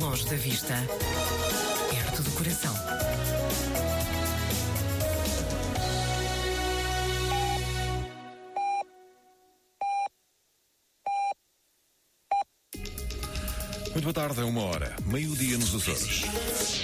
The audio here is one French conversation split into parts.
Longe da vista, perto do coração. Muito boa tarde, é uma hora. Meio-dia nos Açores.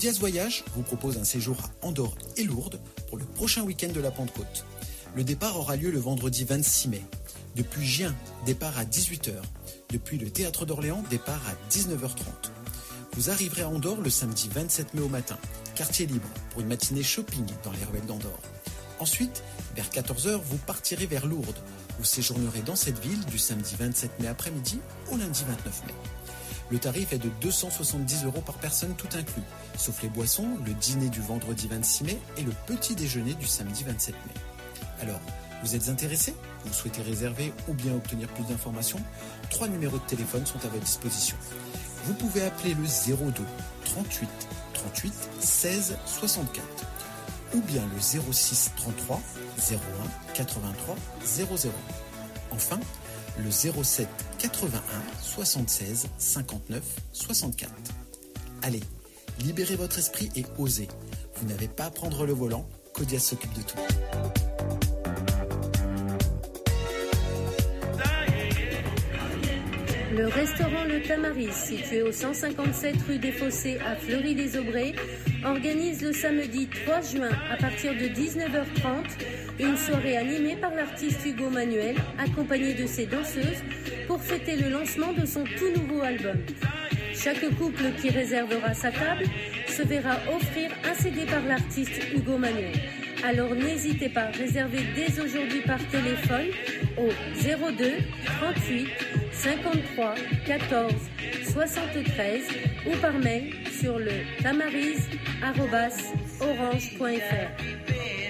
Codias Voyage vous propose un séjour à Andorre et Lourdes pour le prochain week-end de la Pentecôte. Le départ aura lieu le vendredi 26 mai. Depuis Gien, départ à 18h. Depuis le Théâtre d'Orléans, départ à 19h30. Vous arriverez à Andorre le samedi 27 mai au matin, quartier libre, pour une matinée shopping dans les ruelles d'Andorre. Ensuite, vers 14h, vous partirez vers Lourdes. Vous séjournerez dans cette ville du samedi 27 mai après-midi au lundi 29 mai. Le tarif est de 270 euros par personne tout inclus, sauf les boissons, le dîner du vendredi 26 mai et le petit déjeuner du samedi 27 mai. Alors, vous êtes intéressé Vous souhaitez réserver ou bien obtenir plus d'informations? Trois numéros de téléphone sont à votre disposition. Vous pouvez appeler le 02 38 38 16 64 ou bien le 06 33 01 83 00. Enfin, le 07 81 76 59 64. Allez, libérez votre esprit et osez. Vous n'avez pas à prendre le volant, Codias s'occupe de tout. Le restaurant Le Tamaris, situé au 157 rue des Fossés à Fleury-les-Aubrais, organise le samedi 3 juin à partir de 19h30 une soirée animée par l'artiste Hugo Manuel, accompagné de ses danseuses, pour fêter le lancement de son tout nouveau album. Chaque couple qui réservera sa table se verra offrir un CD par l'artiste Hugo Manuel. Alors n'hésitez pas, réservez dès aujourd'hui par téléphone au 02 38 53 14 73 ou par mail sur le tamaris.orange.fr.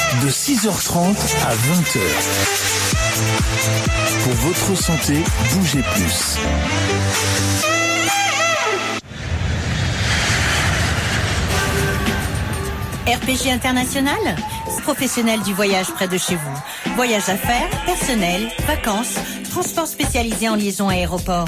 de 6h30 à 20h. Pour votre santé, bougez plus. RPG International, professionnel du voyage près de chez vous. Voyage affaires, personnel, vacances, transport spécialisé en liaison aéroport.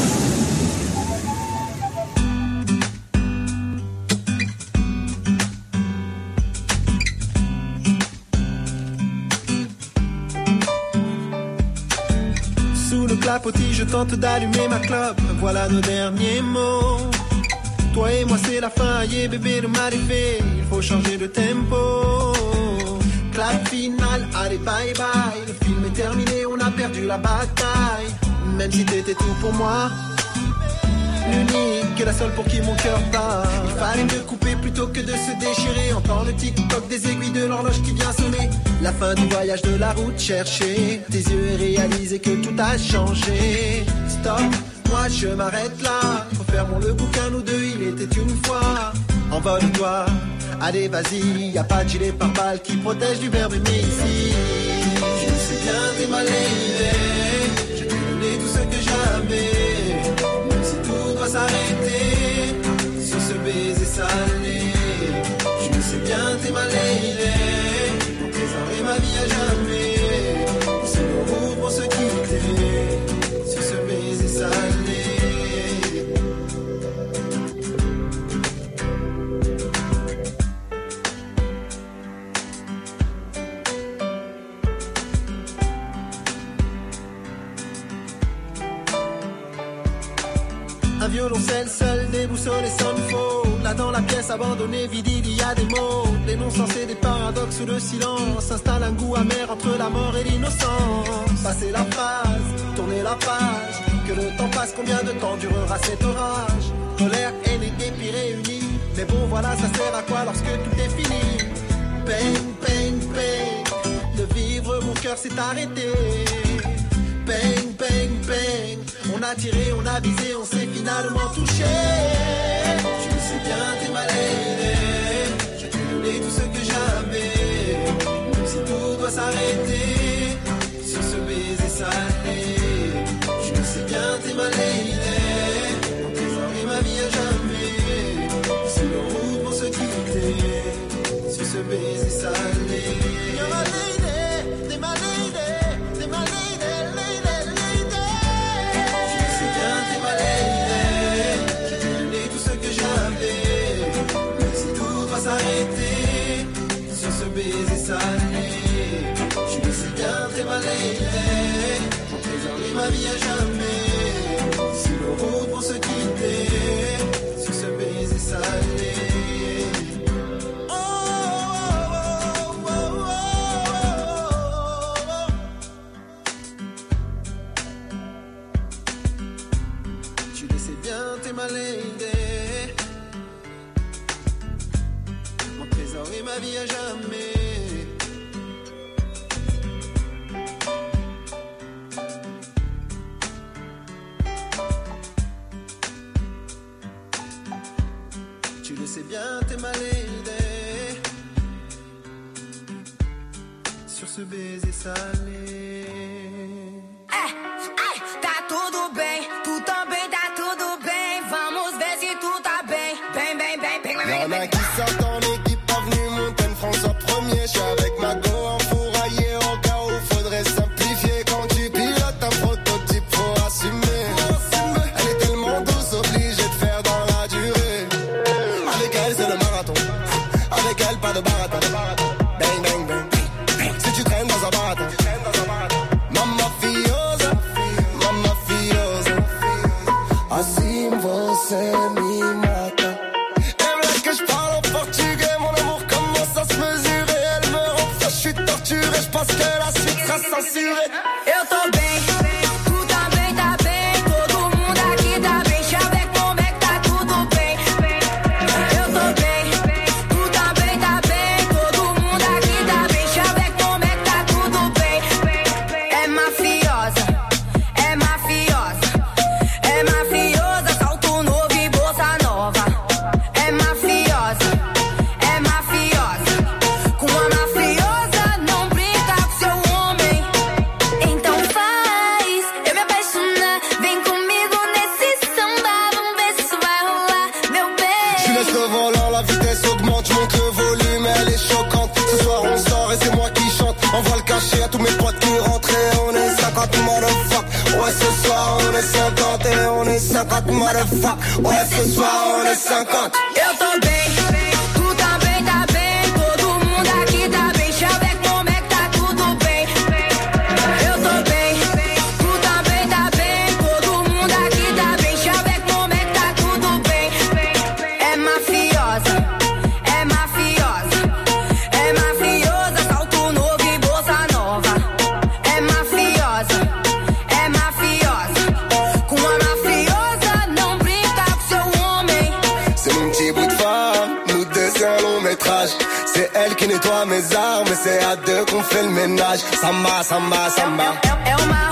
je tente d'allumer ma clope. Voilà nos derniers mots. Toi et moi, c'est la fin. Yeah, bébé, de m'arriver. Il faut changer de tempo. Clap final, allez, bye bye. Le film est terminé, on a perdu la bataille. Même si t'étais tout pour moi l'unique et la seule pour qui mon cœur bat. Il fallait me couper plutôt que de se déchirer. Entendre le tic-toc des aiguilles de l'horloge qui vient sonner. La fin du voyage de la route chercher. Tes yeux réaliser que tout a changé. Stop, moi je m'arrête là. Mon le bouquin, nous deux, il était une fois. Envole-toi, allez vas-y, y a pas de gilet par balle qui protège du verbe ici. Je sais bien t'es mal J'ai donné tout ce que j'avais s'arrêter ma vie à jamais. C'est nos routes pour se quitter sur ce baiser salé. violoncelle seul, déboussolé sans faux. Dans la pièce abandonnée, vide, il y a des mots. Les noms censés, des paradoxes ou le silence. S'installe un goût amer entre la mort et l'innocence. Passer la phase, tourner la page. Que le temps passe, combien de temps durera cet orage? Colère, haine et dépit réunis. Mais bon, voilà, ça sert à quoi lorsque tout est fini? Pain, pain, pain. De vivre, mon cœur s'est arrêté. Pain, pain, pain. On a tiré, on a visé, on s'est finalement touché. Sais bien, t'es mal Je t'ai donné tout ce que j'avais. Même si tout doit s'arrêter sur ce baiser salé. Je sais bien, t'es mal Mon sur ce baiser Eu tô bem. comecei a deu com fé ménage. Samba, samba, samba. É, é, é uma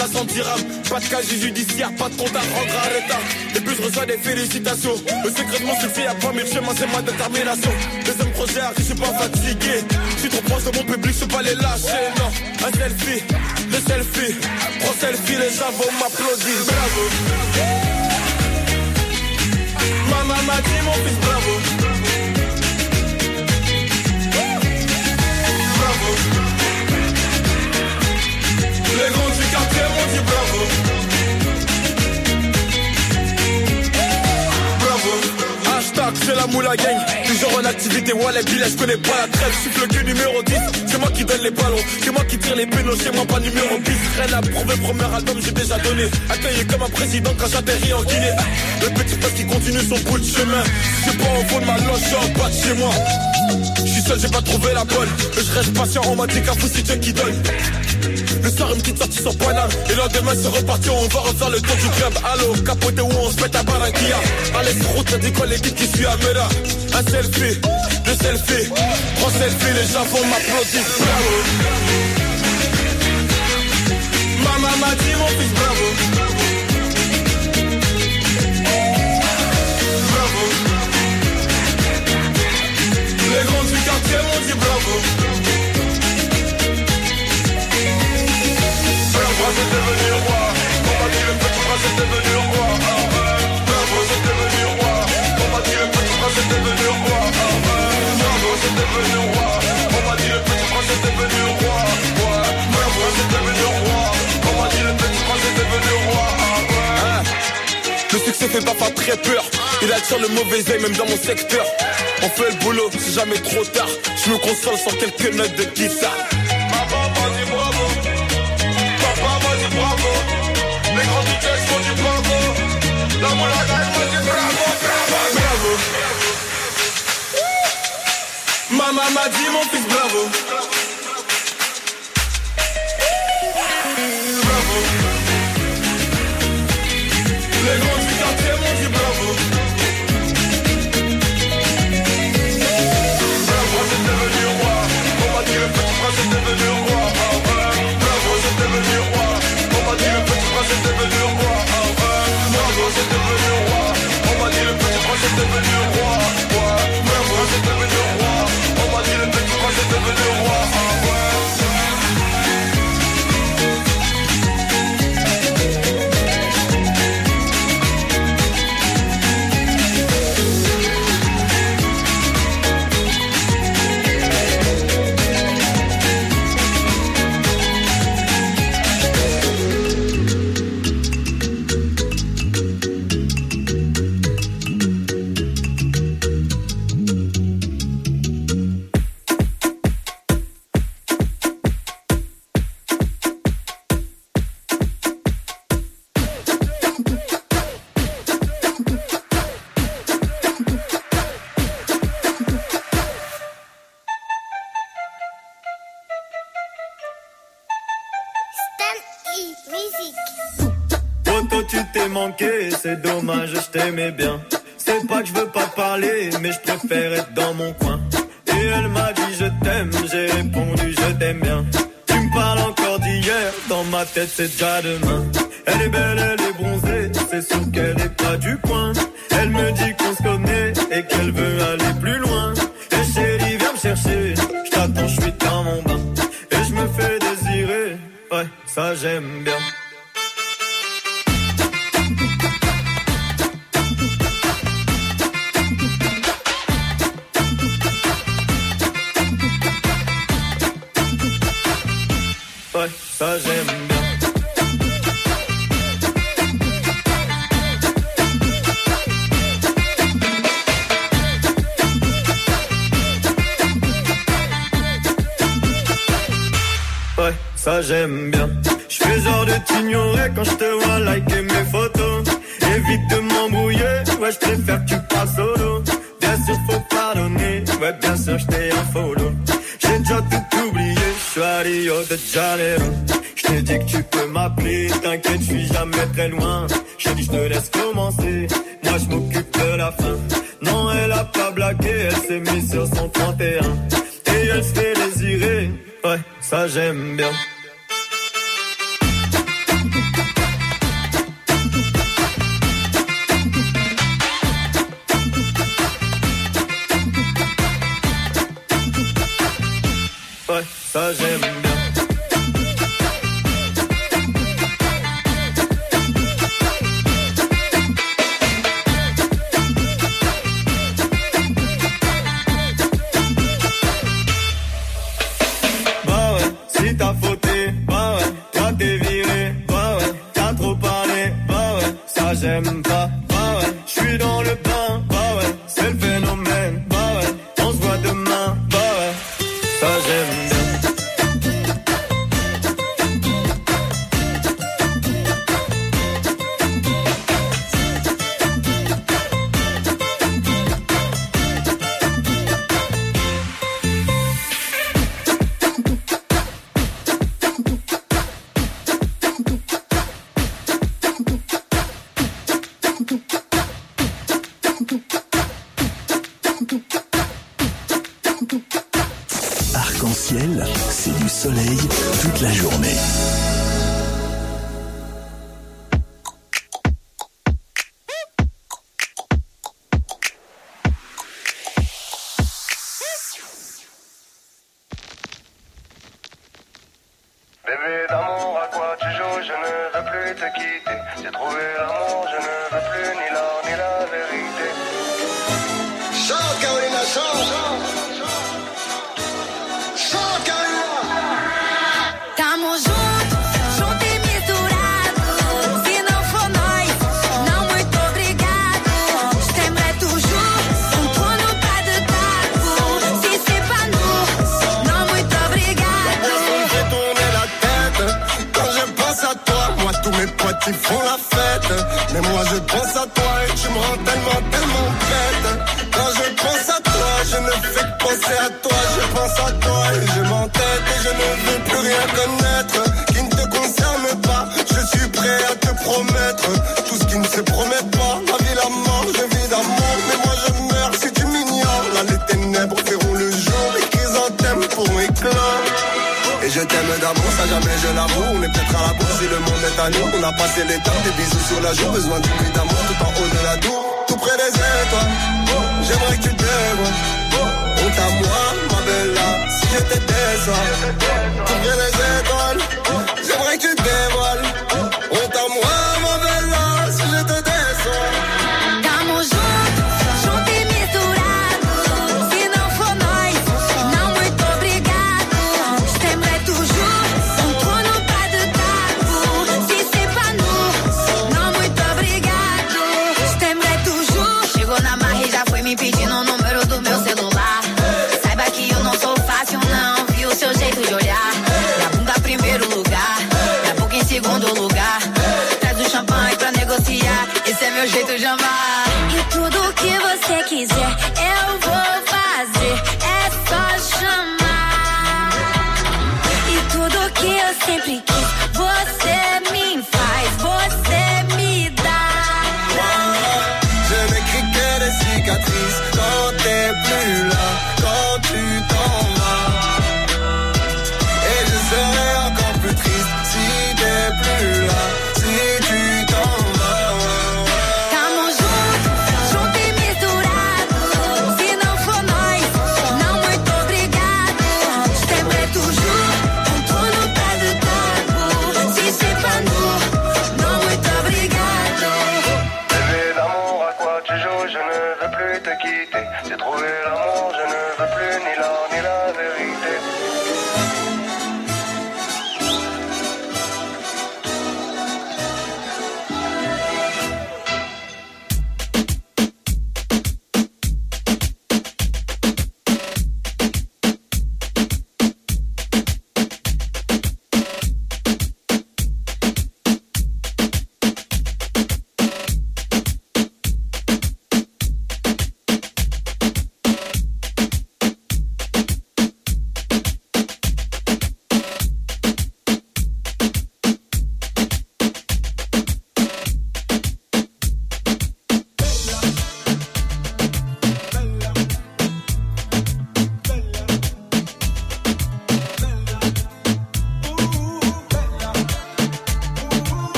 un Marrakech sera la 100 dirhams Pas de casier judiciaire, pas de compte à rendre à l'état. Et puis je reçois des félicitations. Le secret de succès y'a pas mille chemins c'est ma détermination. Deuxième projet je suis pas fatigué. Je suis trop proche de mon public, je peux pas les lâcher Non, un selfie, deux selfies Trois selfies, les gens vont m'applaudir Bravo. Maman m'a dit mon fils Bravo c'est la moula gang. Toujours en activité, ouais les billets, je connais pas la trêve. Je suis le cul numéro 10 C'est moi qui donne les ballons. C'est moi qui tire les pénaux Chez moi pas numéro 10 Rien à prouver, premier album j'ai déjà donné. Accueilli comme un président quand j'atterris en Guinée. Le petit poste qui continue son bout de chemin. Suis pas au fond de ma loge, je suis en bas de chez moi. Je suis seul, j'ai pas trouvé la bonne. Mais je reste patient, on m'a dit qu'à vous c'est Dieu qui donne le soir, une petite sortie sur Paname. Et le lendemain, c'est reparti, on va refaire le tour du club. Allô, capoté où on se met à Barranquilla. Allez, sur route, t'as dit quoi, les qui suit à Mera. Un selfie, deux selfies, trois selfies, les gens vont m'applaudir. Bravo. Maman m'a dit, mon fils, bravo. Bravo. Les grands du quartier m'ont dit bravo. Le succès fait pas très peur. Il attire le mauvais œil même dans mon secteur. On fait le boulot, c'est jamais trop tard. Je me console sur quelques notes de guitare. Bravo. Maman m'a dit mon fils bravo. Et elle m'a dit je t'aime, j'ai répondu je t'aime bien. Tu me parles encore d'hier, dans ma tête c'est déjà demain. Elle est belle, elle est bronzée, c'est sûr qu'elle est pas du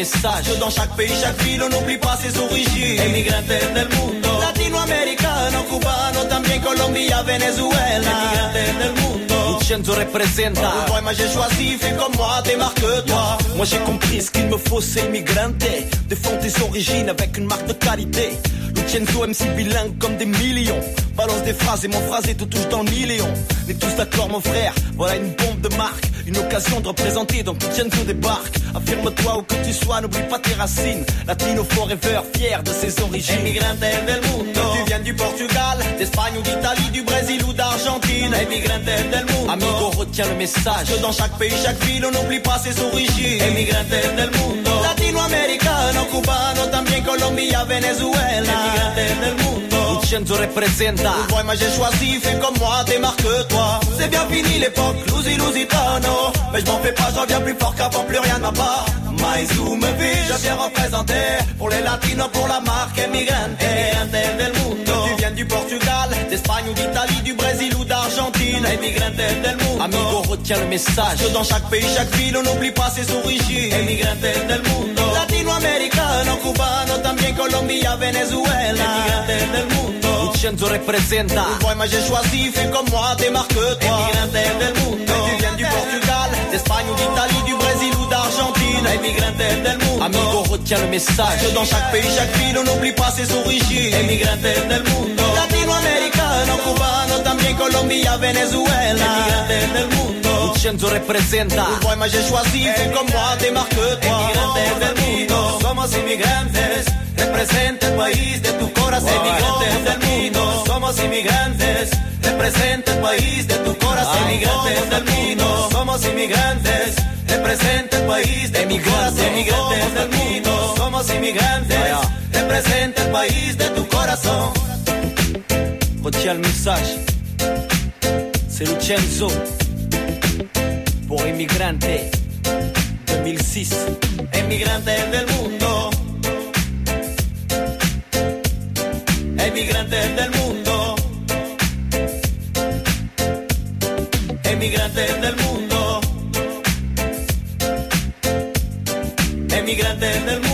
message. Que dans chaque pays, chaque ville, on n'oublie pas ses origines. Emigrante del mundo. Latinoamericano, cubano, también Colombia, Venezuela. Emigrante del mundo. Lucenzo representa. Ouais, moi j'ai choisi, fais comme moi, démarque-toi. Moi j'ai compris ce qu'il me faut, c'est immigranter. Défendre tes origines avec une marque de qualité. Lucenzo MC bilingue comme des millions. Balance des phrases et mon phrasé te touche dans le million. On est tous d'accord mon frère, voilà une bombe de marque. Une occasion de représenter, donc Lucenzo débarque. Affirme-toi que tu sois, n'oublie pas tes racines. Latino forever, fier de ses origines. Emigrante del mundo. Tu viens du Portugal, d'Espagne ou d'Italie, du Brésil ou d'Argentine. Emigrante del mundo. Amigo, retiens le message. Que dans chaque pays, chaque ville, on n'oublie pas ses origines. Emigrante del mundo. Latinoamericano, cubano, también Colombia, Venezuela. Emigrante del mundo. Lucenzo representa. Ouais, moi j'ai choisi, fais comme moi, démarque-toi. C'est bien fini l'époque, Lusitano. Mais je m'en fais pas, j'en viens plus fort qu'avant, plus rien n'a pas. Maïsou me vit, je viens représenter. Pour les latinos, pour la marque Emigrante. Emigrante del mundo. Tu viens du Portugal, d'Espagne ou d'Italie, du Brésil ou d'Argentine. Emigrante del mundo. Amigo, retiens le message. Que dans chaque pays, chaque ville, on n'oublie pas ses origines. Emigrante del mundo. Latinoamericano, cubano, también Colombia, Venezuela. Emigrante del mundo. Lucenzo representa. Ouais, moi j'ai choisi, fais comme moi, démarque-toi. Emigrante del mundo. Tu viens du Portugal, d'Espagne ou d'Italie, du Brésil Emigrante del mundo. Amigo, retiens le message. Que dans chaque pays, chaque ville, on n'oublie pas ses origines. Emigrante del mundo. Latinoamericano, cubano, también Colombia, Venezuela. Emigrante del mundo. Lucenzo representa. Ouais, moi j'ai choisi, fais comme moi, démarque-toi. Emigrante del mundo. Somos inmigrantes. Representa el país de tu corazón. Emigrantes del mundo. Somos inmigrantes. Representa el país de tu corazón. Emigrantes del mundo. Somos inmigrantes. Representa el país de tu corazón. Del mundo. Somos inmigrantes. Representa el país de tu corazón. Retiens le message. C'est Lucenzo. Pour Immigrante 2006. Emigrantes del mundo. Emigrantes del mundo. Emigrantes del mundo.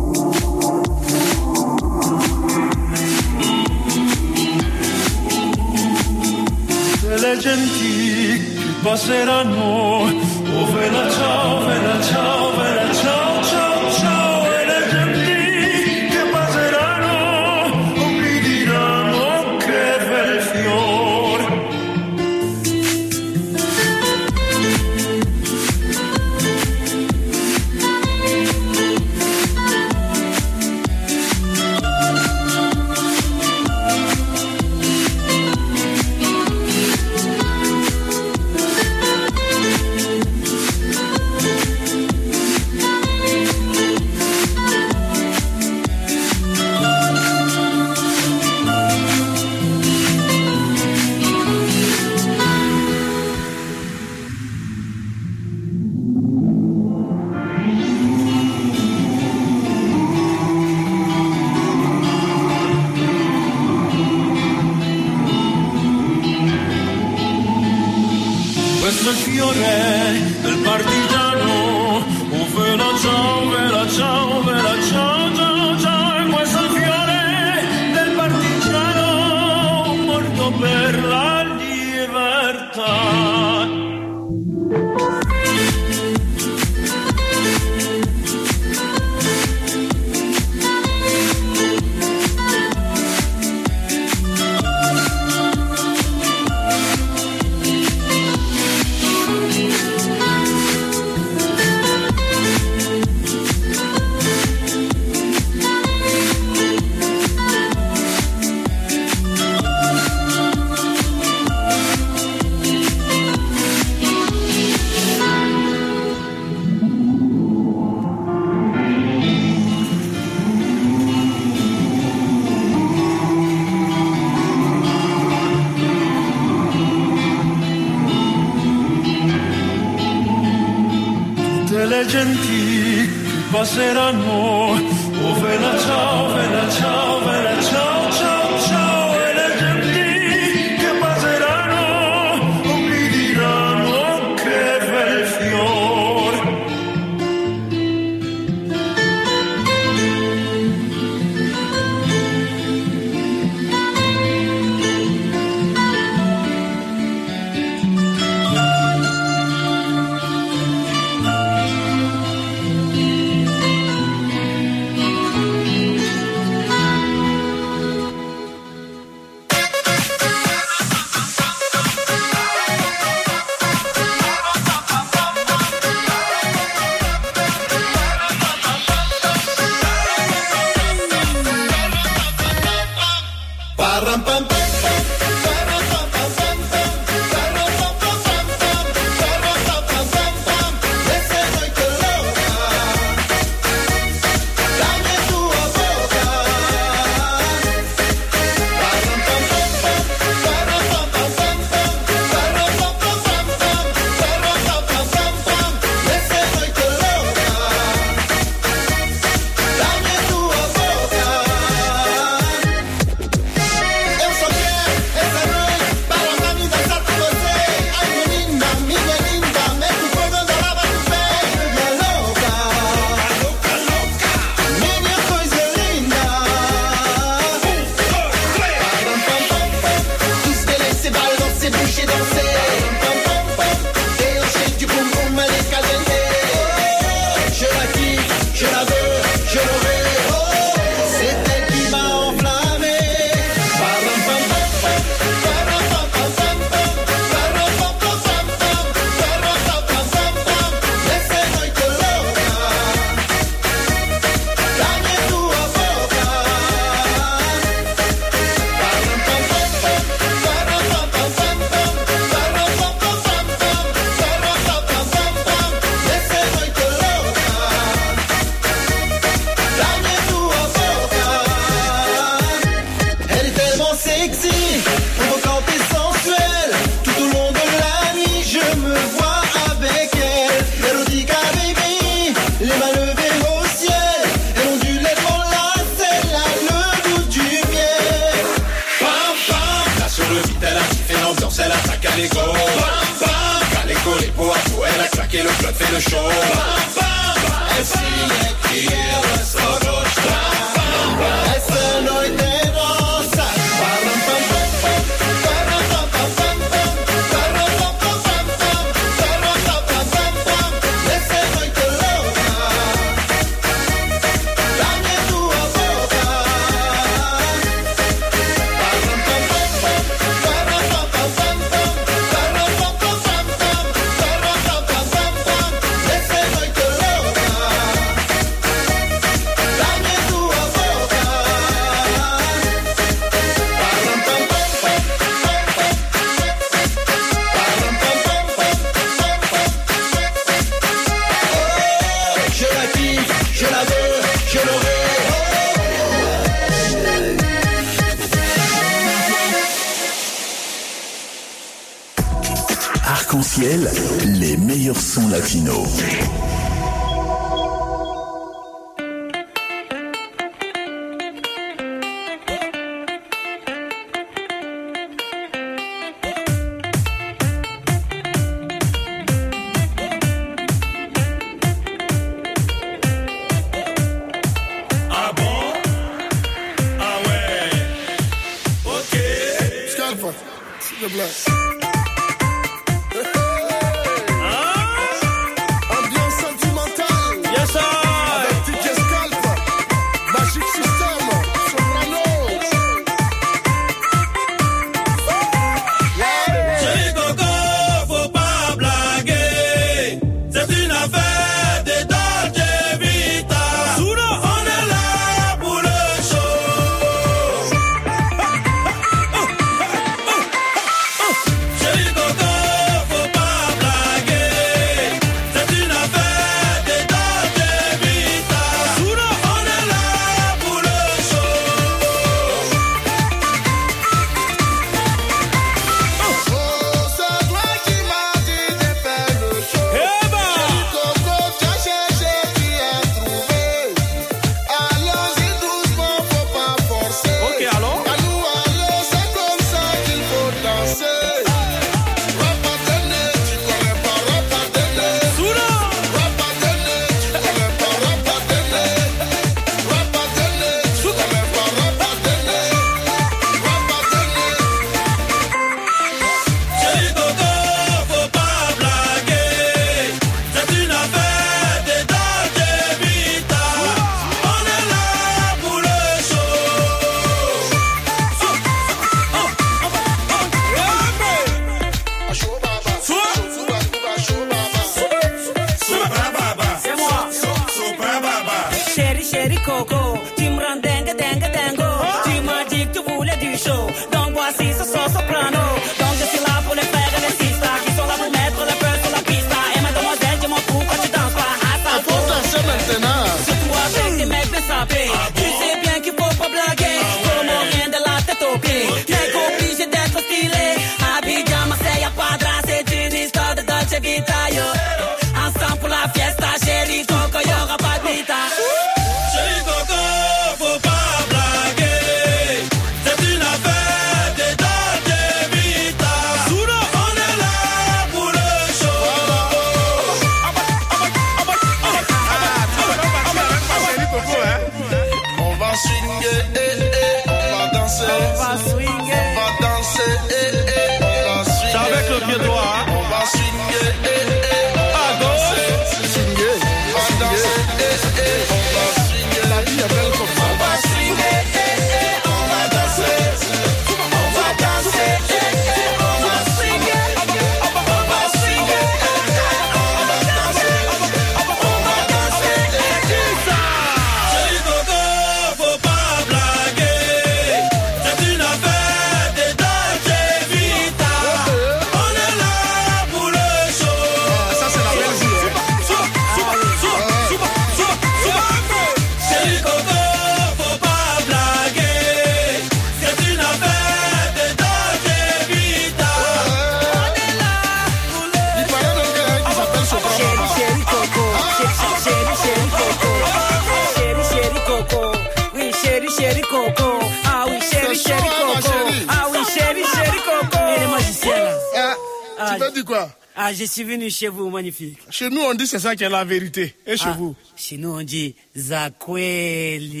chéri coco. Ah oui, chéri, hein, ah chéri coco. Ah oui, chéri, chéri coco. Elle est magicienne. Hein. Ah, ah, tu t'as dit quoi? Ah, je suis venu chez vous, magnifique. Chez nous, on dit c'est ça qui est la vérité. Et chez ah, vous? Chez nous, on dit Zakweli.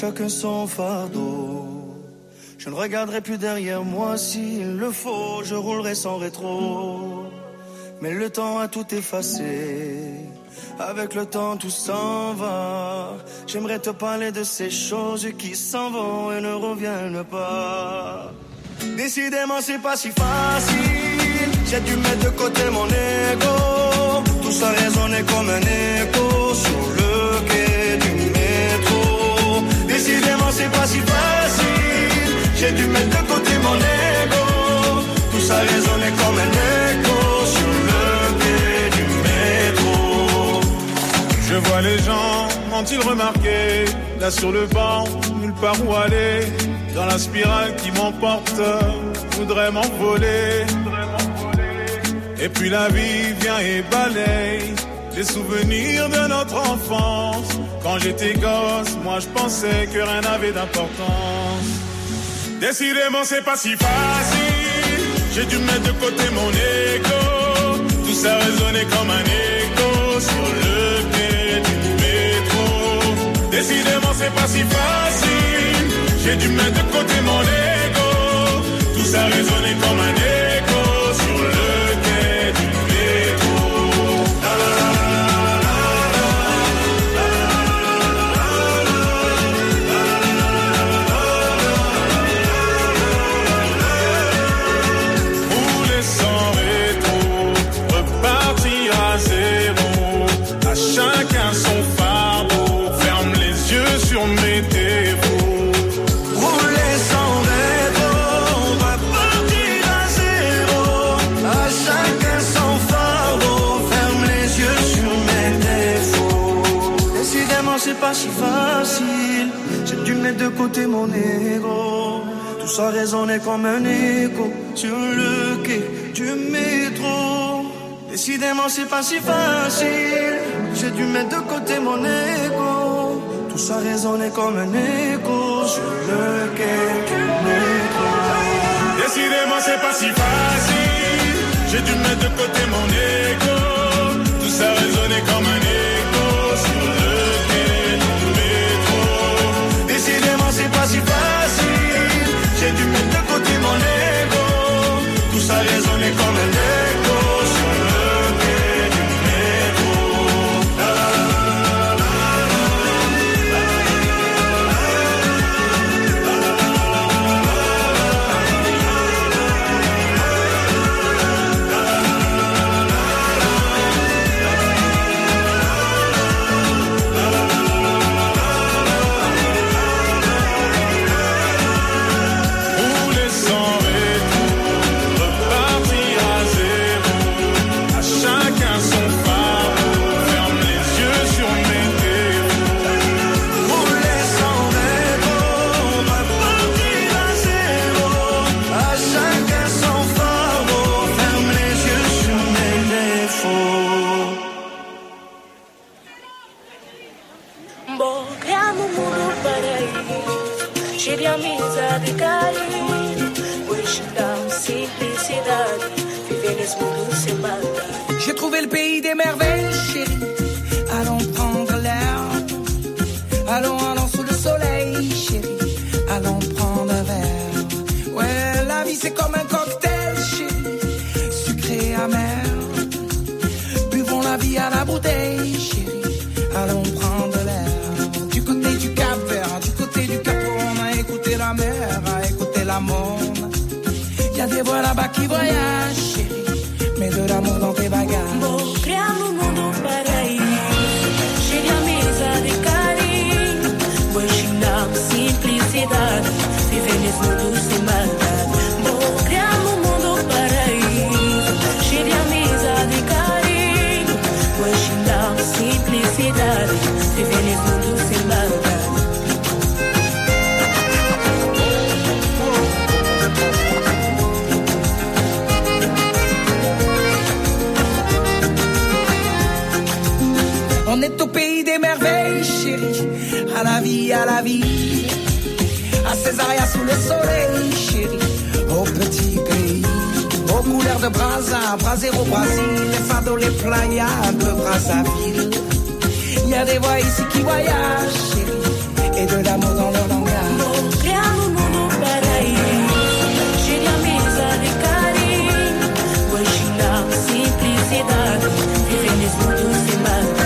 Chacun son fardeau. Je ne regarderai plus derrière moi s'il le faut, je roulerai sans rétro. Mais le temps a tout effacé, avec le temps tout s'en va. J'aimerais te parler de ces choses qui s'en vont et ne reviennent pas. Décidément, c'est pas si facile. J'ai dû mettre de côté mon ego. Tout ça résonnait comme un écho c'est pas si facile. J'ai dû mettre de côté mon ego. Tout ça résonnait comme un écho sur le quai du métro. Je vois les gens, ont-ils remarqué? Là sur le banc, nulle part où aller Dans la spirale qui m'emporte, voudrait m'envoler Et puis la vie vient et balaye Les souvenirs de notre enfance Quand j'étais gosse, moi je pensais que rien n'avait d'importance. Décidément c'est pas si facile. J'ai dû mettre de côté mon ego. Tout ça résonnait comme un écho Sur le quai du métro. Décidément c'est pas si facile. J'ai dû mettre de côté mon ego. Tout ça résonnait comme un écho mon ego. Tout ça résonnait comme un écho sur le quai du métro. Décidément, c'est pas si facile. J'ai dû mettre de côté mon ego. Tout ça résonnait comme un écho sur le quai du métro. Décidément, c'est pas si facile. J'ai dû mettre de côté mon ego. Tout ça résonnait comme un écho des merveilles, chérie. Allons prendre l'air. Allons, allons sous le soleil, chérie. Allons prendre un verre. Ouais, la vie c'est comme un cocktail, chérie. Sucré, amer. Buvons la vie à la bouteille, chérie. Allons prendre l'air. Du côté du Cap Vert, du côté du Cap, on a écouté la mer, a écouté la monde. Y a des voix là-bas qui voyagent. On est au pays des merveilles, chérie. À la vie, à la vie. À Césaria sous le soleil, chérie. Au petit pays. Aux couleurs de Brasa, Brasero, Brasil. Les fados, les playas, de Brazzaville. Il y a des voix ici qui voyagent et de l'amour dans leur langage. simplicidade. Viver nesse mundo sem barreira.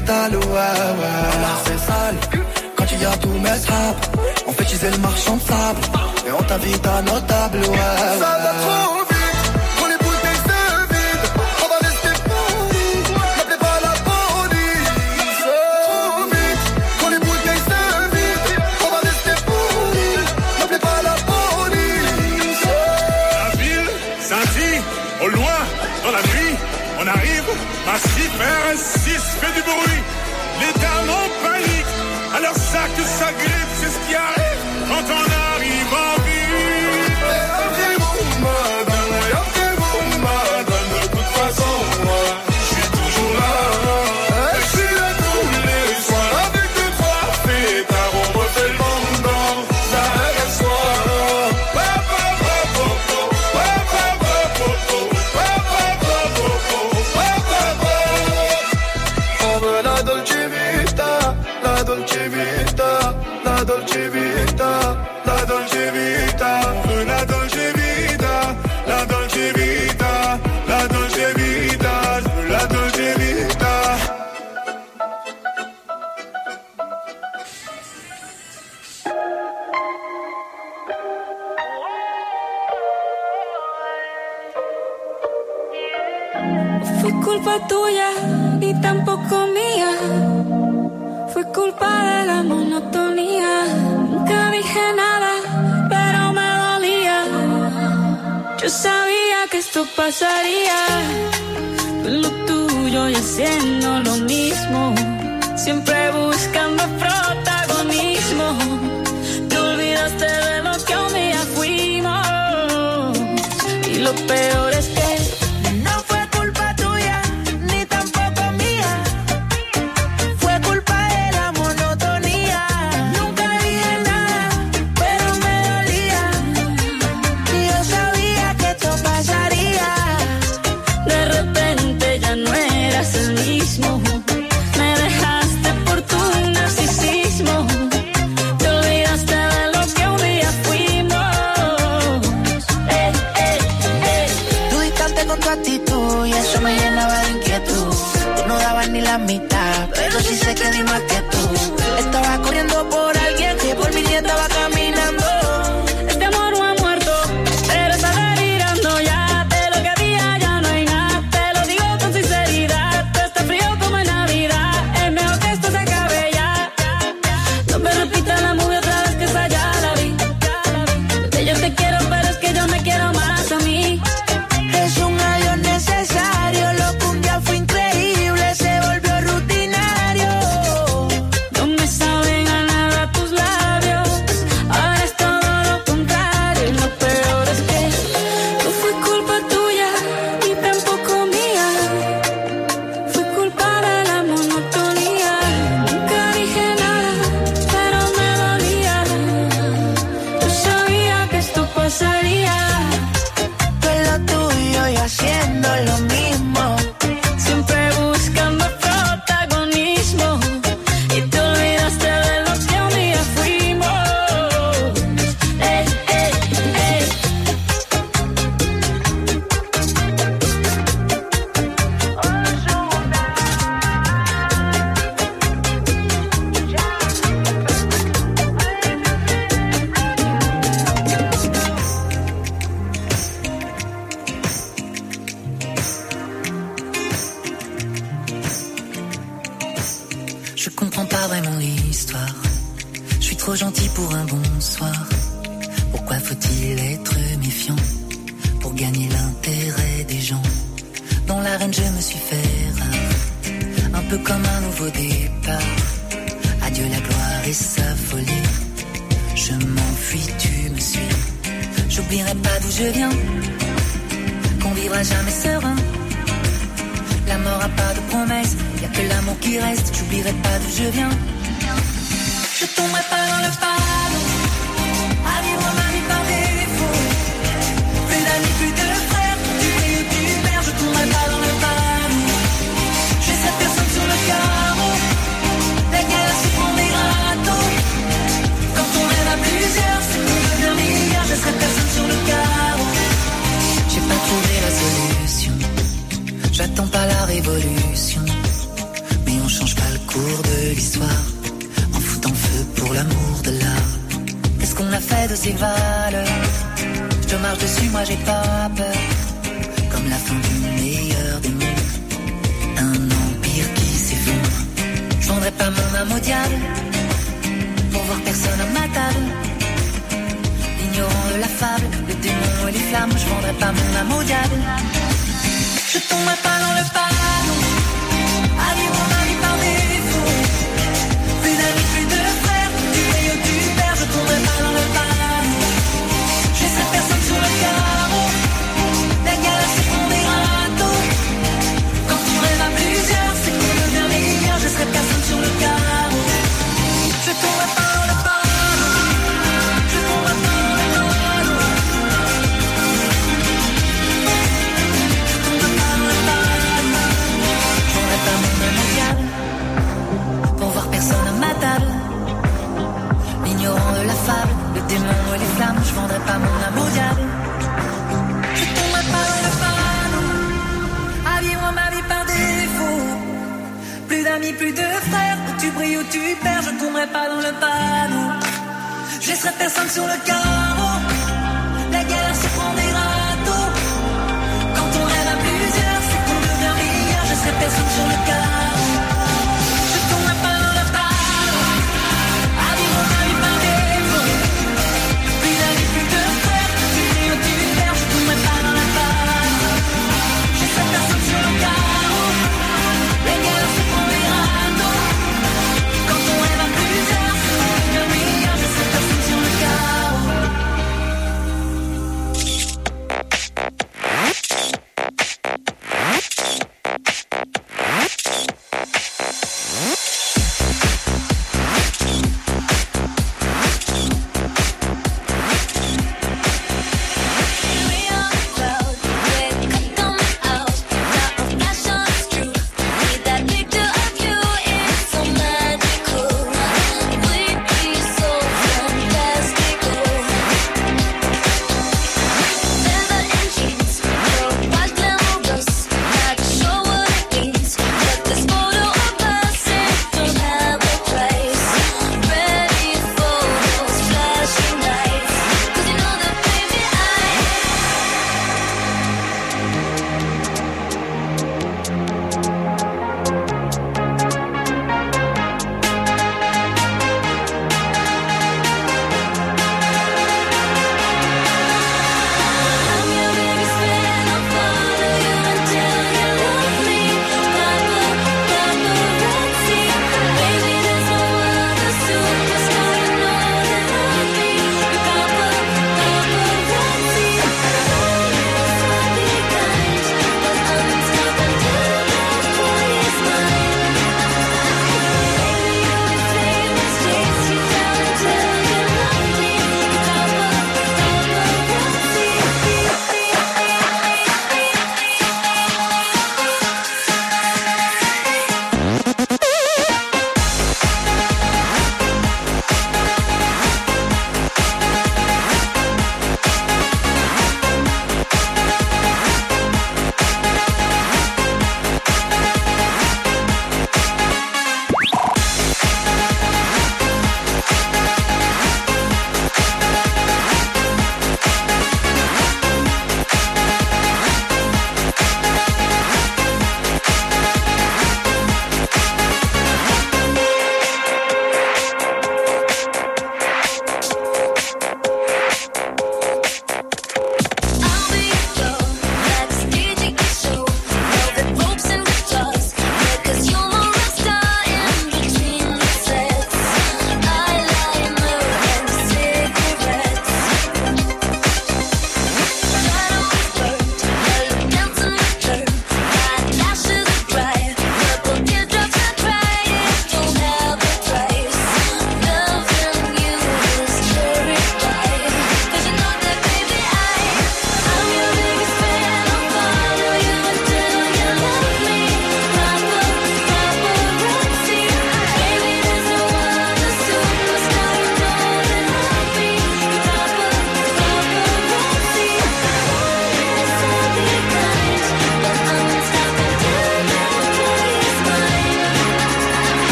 métal, ouais, ouais. c'est sale, quand il y a tous mes sables. On fait utiliser le marchand de sable, et on t'invite à notable, ouais. ouais. Ça va trop diciéndolo. comme la fin du meilleur des mondes. Un empire qui s'effondre. Je vendrai pas mon âme au diable, pour voir personne à ma table. L'ignorant de la fable, le démon et les flammes, je vendrai pas mon âme au diable. Je tomberai pas dans le panneau. plus de frères, où tu brilles, où tu perds, je courrai pas dans le panneau. Je laisserai personne sur le carreau.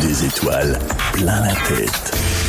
Des étoiles plein la tête.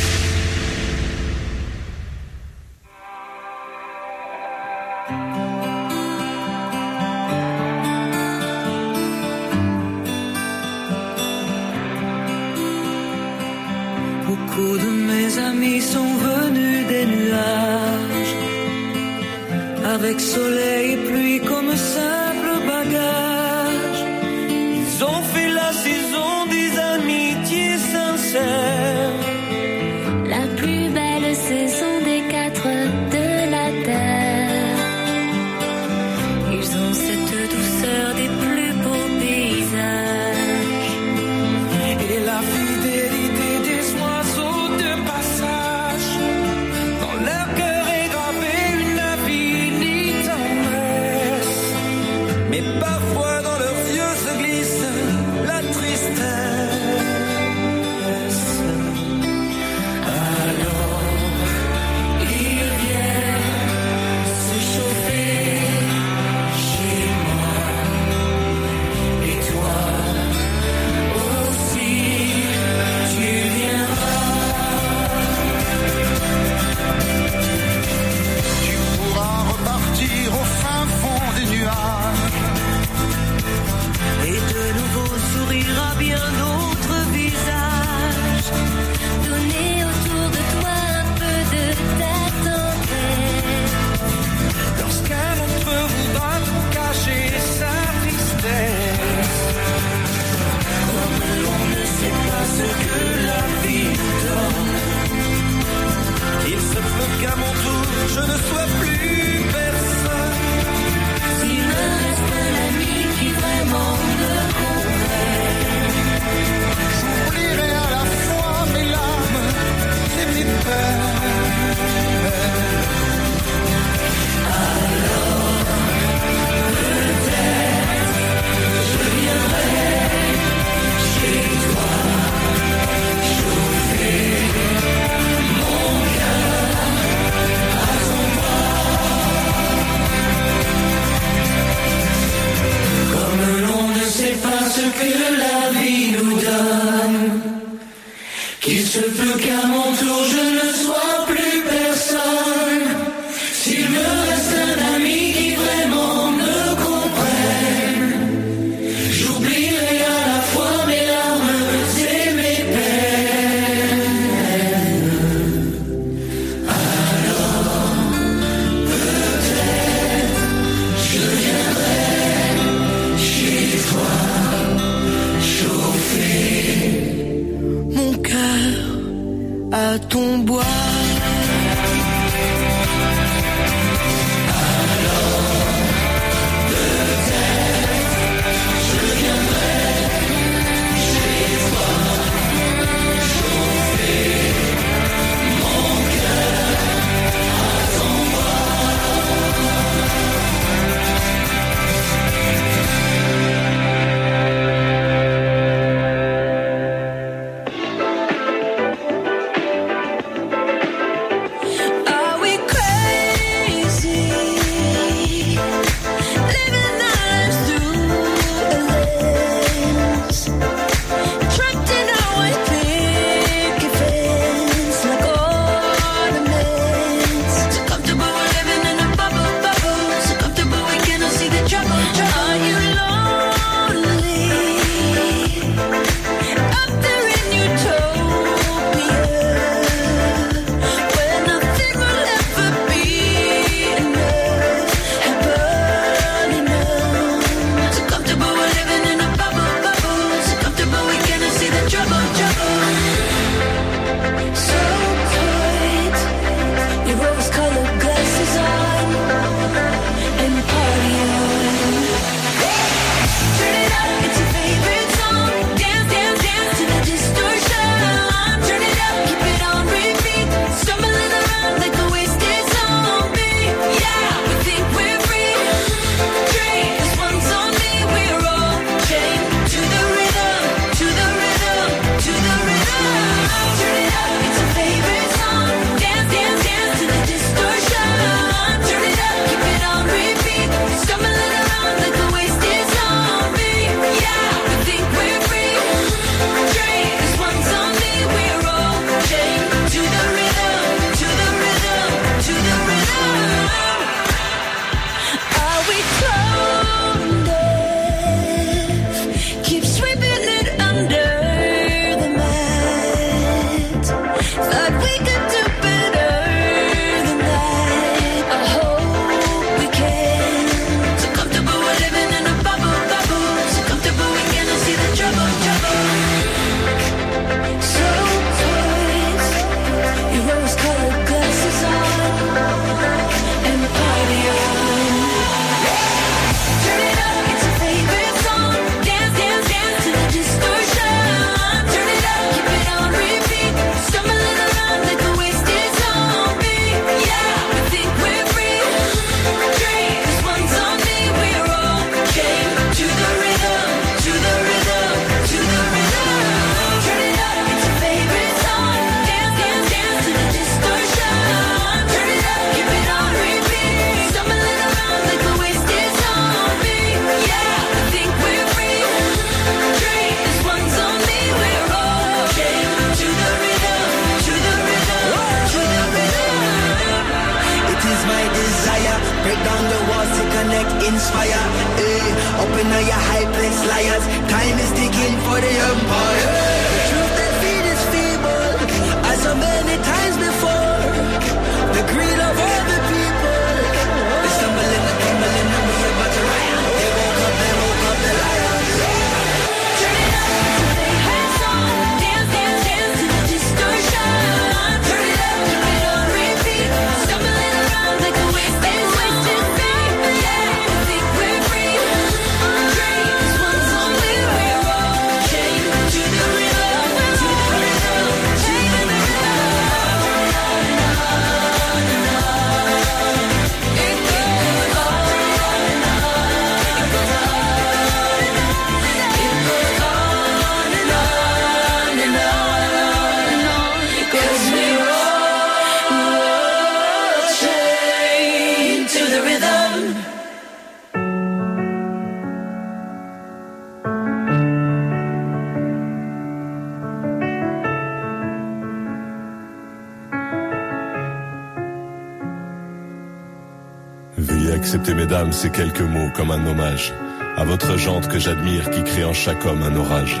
Ces quelques mots comme un hommage à votre jante que j'admire qui crée en chaque homme un orage.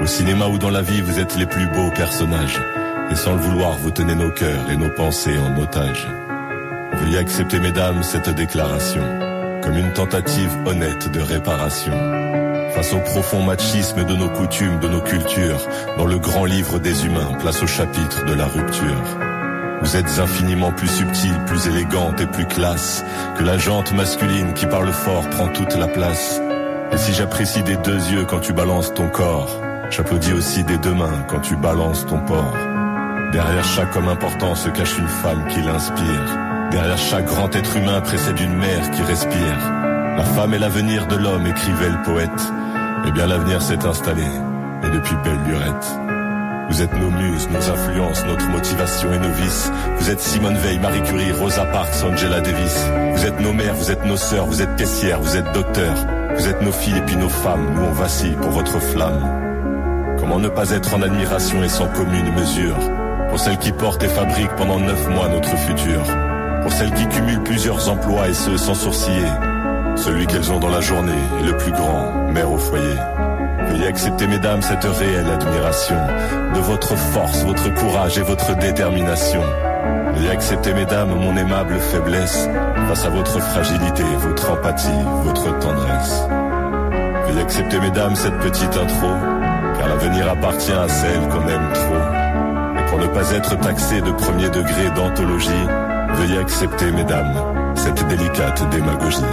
Au cinéma ou dans la vie, vous êtes les plus beaux personnages. Et sans le vouloir, vous tenez nos cœurs et nos pensées en otage. Veuillez accepter, mesdames, cette déclaration comme une tentative honnête de réparation. Face au profond machisme de nos coutumes, de nos cultures, dans le grand livre des humains, place au chapitre de la rupture. Vous êtes infiniment plus subtile, plus élégante et plus classe que la jante masculine qui parle fort prend toute la place. Et si j'apprécie des deux yeux quand tu balances ton corps, j'applaudis aussi des deux mains quand tu balances ton porc. Derrière chaque homme important se cache une femme qui l'inspire. Derrière chaque grand être humain précède une mère qui respire. La femme est l'avenir de l'homme, écrivait le poète. Eh bien l'avenir s'est installé, et depuis belle lurette. Vous êtes nos muses, nos influences, notre motivation et nos vices. Vous êtes Simone Veil, Marie Curie, Rosa Parks, Angela Davis. Vous êtes nos mères, vous êtes nos sœurs, vous êtes caissières, vous êtes docteurs. Vous êtes nos filles et puis nos femmes, nous on vacille pour votre flamme. Comment ne pas être en admiration et sans commune mesure? Pour celles qui portent et fabriquent pendant neuf mois notre futur. Pour celles qui cumulent plusieurs emplois et ce sans sourciller. Celui qu'elles ont dans la journée est le plus grand, mère au foyer. Veuillez accepter, mesdames, cette réelle admiration de votre force, votre courage et votre détermination. Veuillez accepter, mesdames, mon aimable faiblesse face à votre fragilité, votre empathie, votre tendresse. Veuillez accepter, mesdames, cette petite intro, car l'avenir appartient à celle qu'on aime trop. Et pour ne pas être taxé de premier degré d'anthologie, veuillez accepter, mesdames, cette délicate démagogie.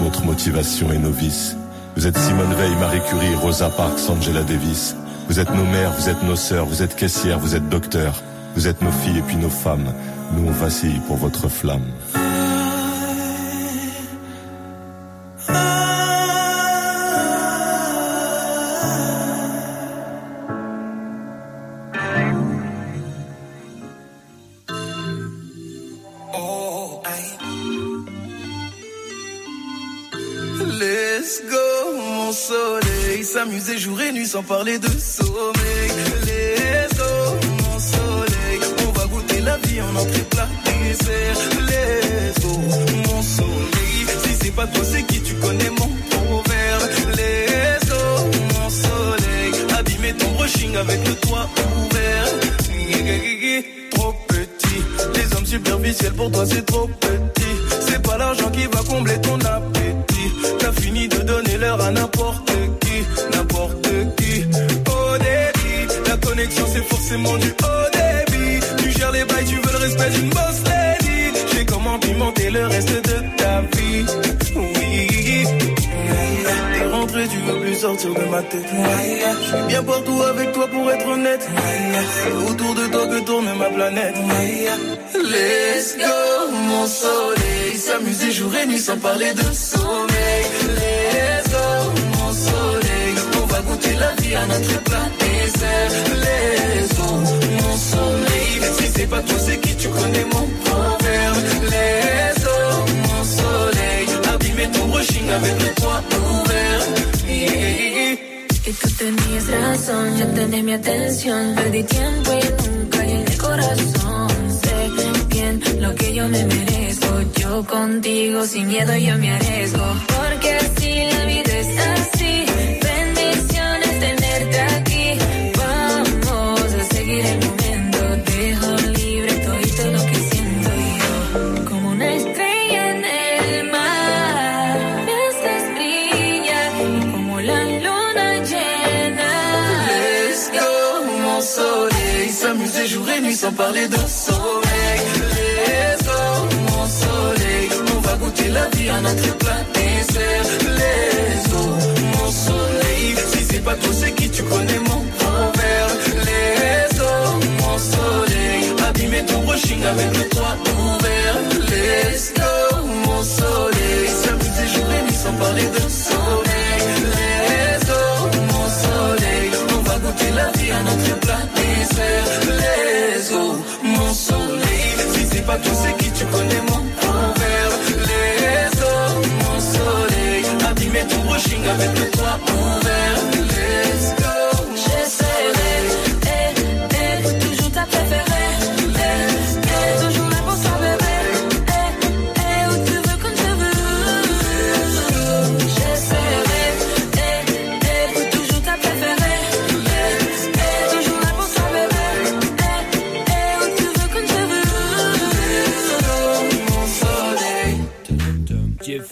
Notre motivation et nos vices. Vous êtes Simone Veil, Marie Curie, Rosa Parks, Angela Davis. Vous êtes nos mères, vous êtes nos sœurs, vous êtes caissières, vous êtes docteurs. Vous êtes nos filles et puis nos femmes. Nous on vacille pour votre flamme. Sans parler de Je suis bien partout avec toi pour être honnête. C'est autour de toi que tourne ma planète. Let's go, mon soleil. S'amuser jour et nuit sans parler de sommeil. Let's go, mon soleil. On va goûter la vie à notre plat désert. Les eaux, mon soleil. Si c'est pas tout, c'est qui tu connais mon proverbe. Les eaux, mon soleil. Abîmer ton brushing avec le toit ouvert. Y tú tenías razón, ya tenés mi atención. Perdí tiempo y nunca llené el corazón. Sé bien lo que yo me merezco. Yo contigo sin miedo yo me arriesgo. Porque así sans parler de soleil. Let's go, mon soleil. On va goûter la vie à notre désert. Let's go, mon soleil. Si c'est pas tout, c'est qui tu connais mon proverbe. Let's go, mon soleil. Abîmer ton brushing avec le toit ouvert. Let's go, la vie à notre désert. Let's go, mon soleil. Si c'est pas tout, c'est qui tu connais mon proverbe. Let's go, mon soleil. Abîmer ton brushing avec le toit ouvert.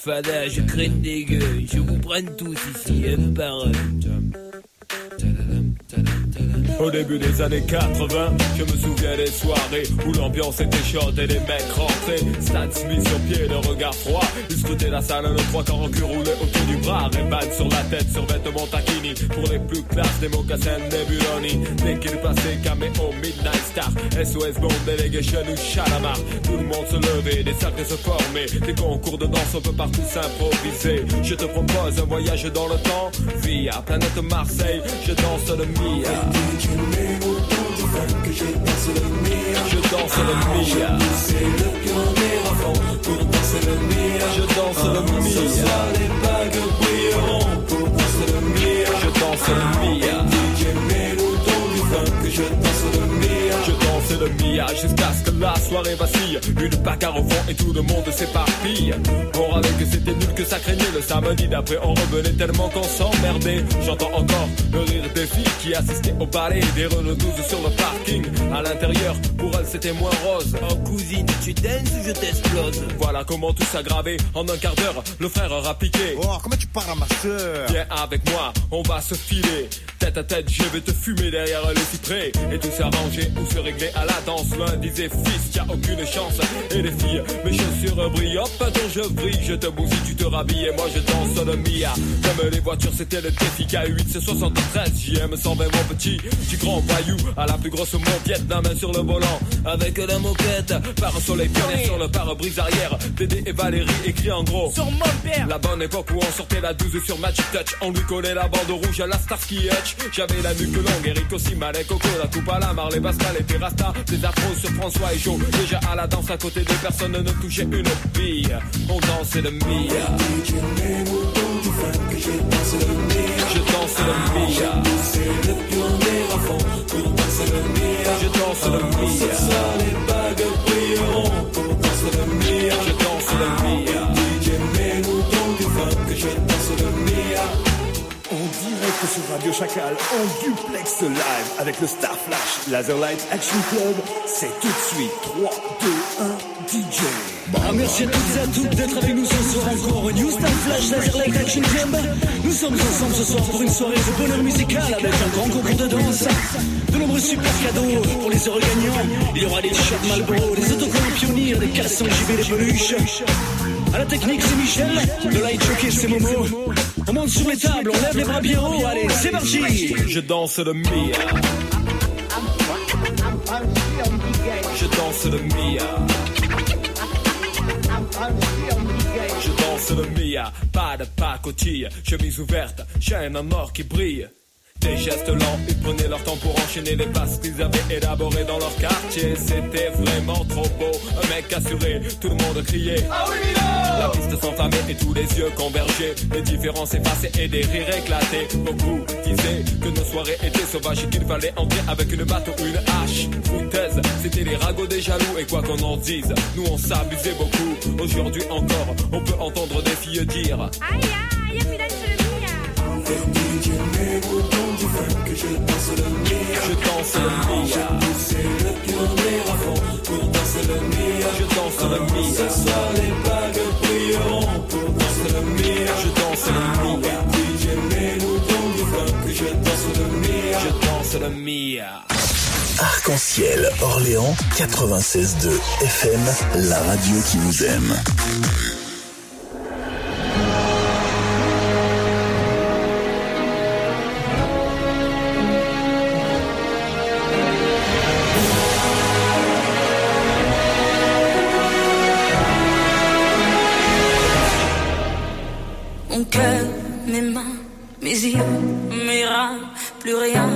Fada, je crains des gueules, je vous prends tous ici, un par un. Au début des années 80, je me souviens des soirées où l'ambiance était chaude et les mecs rentraient. Stan Smith sur pied, le regard froid. Ils scrutaient la salle, nos trois corps en cul roulés autour du bras. Ray-Ban sur la tête, sur vêtements taquini. Pour les plus classes, des mocassins Nebuloni. Dès qu'il passait, caméo, Midnight Star. SOS Bond, Delegation ou Chalamar. Tout le monde se levait, des cercles se formaient. Des concours de danse, on peut partout s'improviser. Je te propose un voyage dans le temps. Via planète Marseille, je danse le Mia. Je danse le Mia. C'est le pionnier avant pour danser le Mia. Je danse le Mia. Ce soir, les bagues brilleront pour danser le Mia. Je danse le Mia. DJ, donc du funk que je danse le Mia. Le Mia jusqu'à ce que la soirée vacille. Une bagarre au fond et tout le monde s'éparpille. On râlait que c'était nul, que ça craignait. Le samedi d'après, on revenait tellement qu'on s'emmerdait. J'entends encore le rire des filles qui assistaient au ballet. Des Renault 12 sur le parking. À l'intérieur, pour elles, c'était moins rose. Oh cousine, tu danses ou je t'explose? Voilà comment tout s'aggravait. En un quart d'heure, le frère aura piqué. Oh, comment tu parles à ma sœur? Viens avec moi, on va se filer. Tête à tête, je vais te fumer derrière les cyprès. Et tout s'arranger ou se régler à la danse. L'un disait, fils, t'as aucune chance. Et les filles, mes chaussures brillent. Hop, attends, je brille, je te bousille, tu te rhabilles. Et moi, je danse le Mia. Comme les voitures, c'était le défi K8, c'est 73. JM 120, mon petit. Du grand voyou à la plus grosse moquette. La main sur le volant. Avec la moquette. Par soleil pionnier sur le pare-brise arrière. Dédé et Valérie écrit en gros. Sur mon père La bonne époque où on sortait la 12 sur Magic Touch. On lui collait la bande rouge à la Starsky Hutch. J'avais la nuque longue, Eric aussi, Malek, Coco, la coupe à la Marley, Pascal et Des afros sur François et Joe. Déjà à la danse à côté de personne ne touchait une bille. On dansait le Mia. Je danse le Mia. C'est le pionnier avant pour danser le Mia. Je danse le Ce Mia. soir, les bagues brilleront pour danser le Mia. Je danse le Mia. DJ, mets-nous donc du funk que je danse sur Radio Chacal, en duplex live avec le Star Flash Laserlight Action Club. C'est tout de suite 3, 2, 1, DJ. Ah, merci à toutes et à toutes d'être avec nous ce soir encore New Star Flash Laserlight Action Club. Nous sommes ensemble ce soir pour une soirée de bonheur musical avec un grand concours de danse. De nombreux super cadeaux pour les heureux gagnants. Il y aura des t-shirts Malboro, des autocollants pionniers, des caleçons JB, des peluches. À la technique, c'est Michel. De light choqué, c'est Momo. On monte sur les tables, on lève les bras bien haut. Allez, c'est parti. Je danse le Mia. Je danse le Mia. Je danse le Mia. Pas de pacotille, chemise ouverte, chaîne en or qui brille. Des gestes lents, ils prenaient leur temps pour enchaîner les passes qu'ils avaient élaborées dans leur quartier. C'était vraiment trop beau, un mec assuré, tout le monde criait. Ah oui, La piste s'enflammait et tous les yeux convergeaient. Les différences effacées et des rires éclatés. Beaucoup disaient que nos soirées étaient sauvages et qu'il fallait entrer avec une batte ou une hache. Foutaise, c'était les ragots des jaloux et quoi qu'on en dise, nous on s'abusait beaucoup. Aujourd'hui encore, on peut entendre des filles dire. Aïe aïe, mi dai que je danse le mia. Je danse le mia. J'ai poussé le pionnier à fond pour danser le mia. Je danse le mia. Ce soir les bagues brilleront pour danser le mia. Je danse le mia. DJ mets-nous donc du funk que je danse le mia. Je danse le mia. Arc-en-ciel, Orléans 96.2 FM, la radio qui vous aime. Mon cœur, mes mains, mes yeux, mes reins, plus rien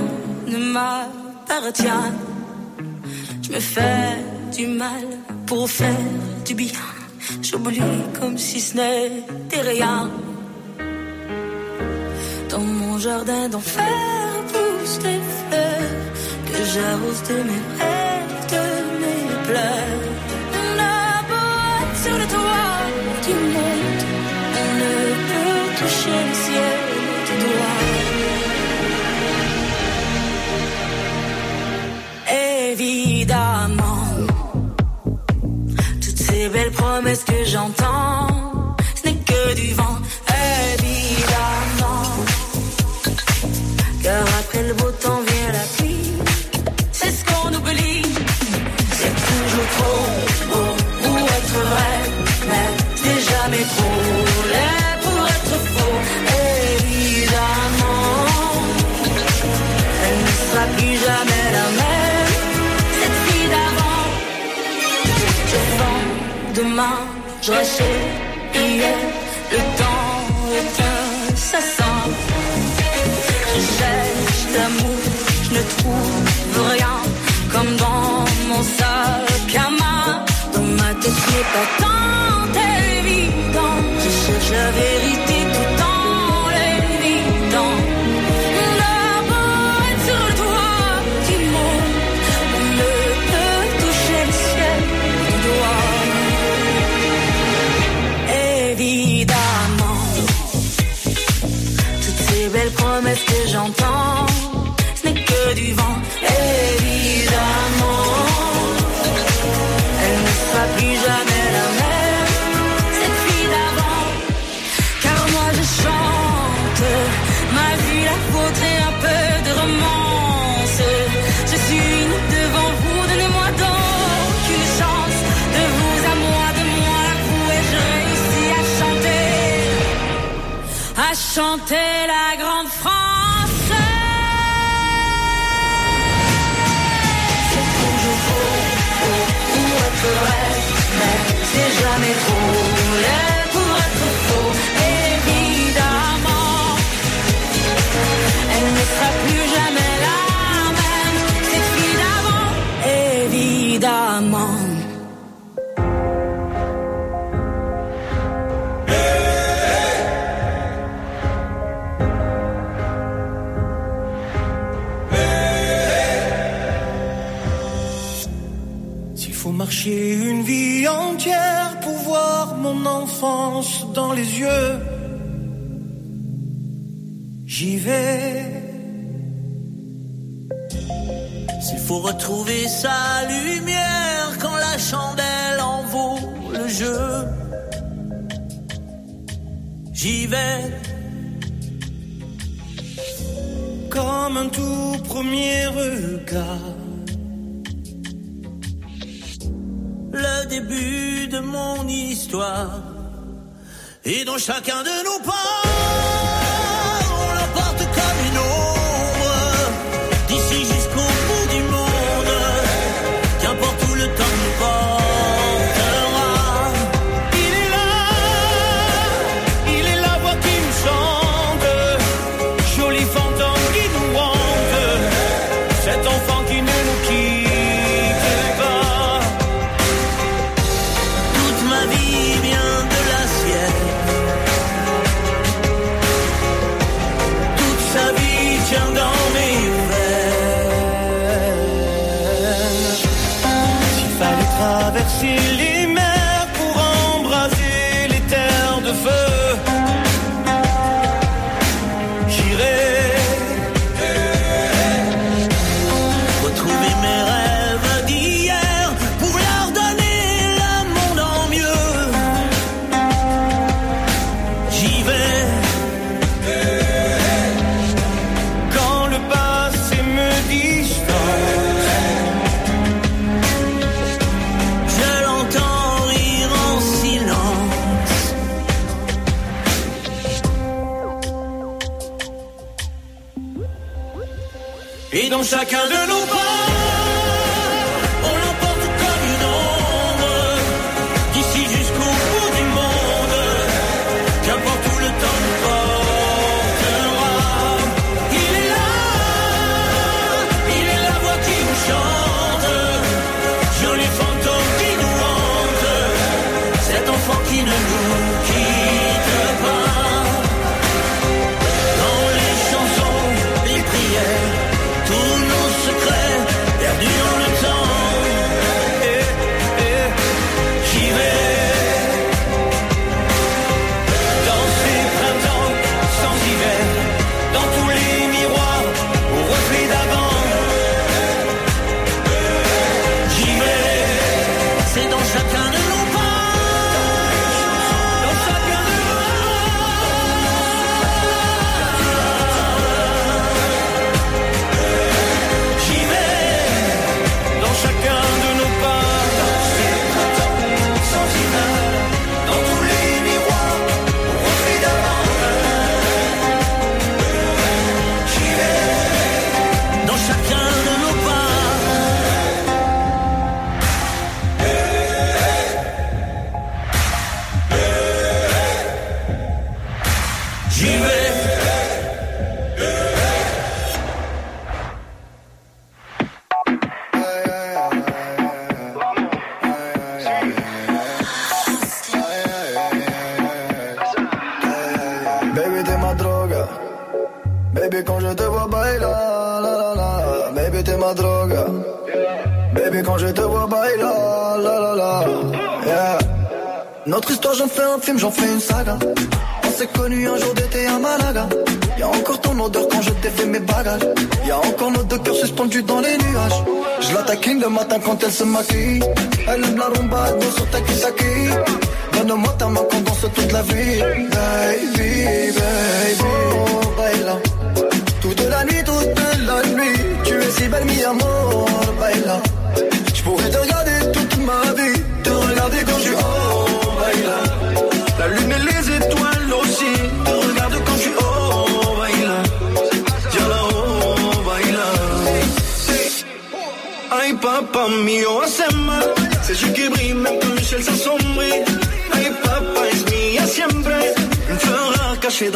ne m'appartient. Je me fais du mal pour faire du bien. J'oublie comme si ce n'était rien. Dans mon jardin d'enfer poussent des fleurs que j'arrose de mes rêves, de mes pleurs. Belles promesses que j'entends, ce n'est que du vent. Évidemment, car après le beau temps vient la pluie. C'est ce qu'on oublie. C'est toujours trop beau pour être vrai, mais c'est jamais trop je rachète hier. Le temps est incessant. Je cherche l'amour, je ne trouve rien comme dans mon sac à main. Dans ma tête, ce n'est pas tant évident. Je cherche la vérité te les yeux, j'y vais. S'il faut retrouver sa lumière quand la chandelle en vaut le jeu, j'y vais. Comme un tout premier regard. le début de mon histoire. Et dans chacun de nos pas, see That's in my key.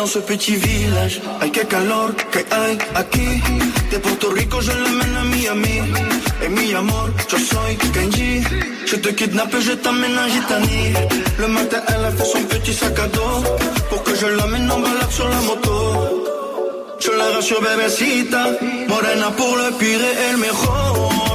dans ce petit village. Ay, qué calor que hay aquí. De Puerto Rico, je l'amène à Miami. Et mi amor, yo soy Kenji. Je te kidnappe je t'amène à Gitanie. Le matin, elle a fait son petit sac à dos. Pour que je l'amène en balade sur la moto. Je la rassure, bébécita. Morena pour le pire et le mejor.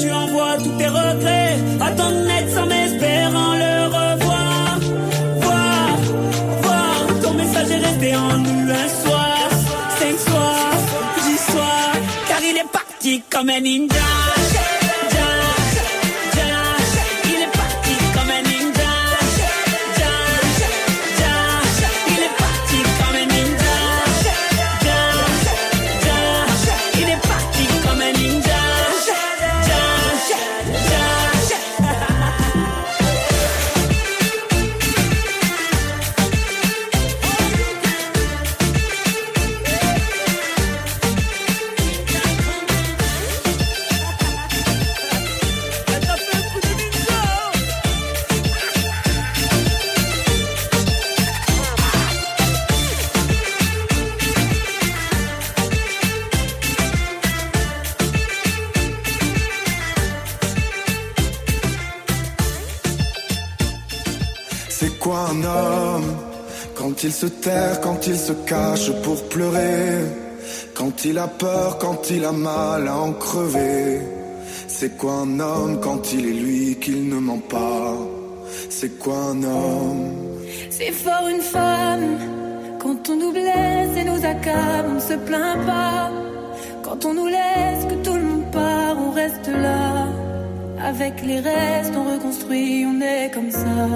Tu envoies tous tes regrets à ton ex en espérant le revoir. Voir, voir, ton message est resté en nous un soir. Cinq soirs, dix soirs, car il est parti comme un ninja. Il se cache pour pleurer Quand il a peur, quand il a mal à en crever C'est quoi un homme quand il est lui qu'il ne ment pas? C'est quoi un homme? C'est fort une femme quand on nous blesse et nous accable, on ne se plaint pas. Quand on nous laisse, que tout le monde part, on reste là. Avec les restes, on reconstruit, on est comme ça.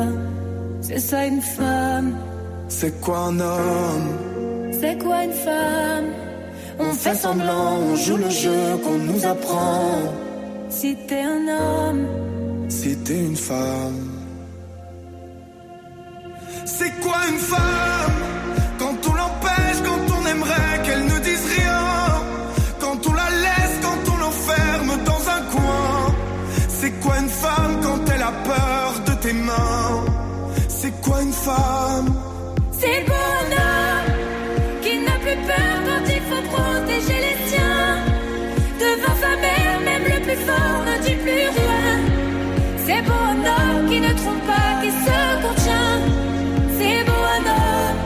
C'est ça une femme. C'est quoi un homme C'est quoi une femme On fait semblant, on joue le jeu qu'on nous apprend. Si t'es un homme, Si t'es une femme. C'est quoi une femme Quand on l'empêche, quand on aimerait qu'elle ne dise rien? Quand on la laisse, quand on l'enferme dans un coin? C'est quoi une femme quand elle a peur de tes mains? C'est quoi une femme c'est pour un homme qui n'a plus peur quand il faut protéger les siens. Devant sa mère, même le plus fort ne dit plus rien. C'est pour un homme qui ne trompe pas, qui se contient. C'est pour un homme,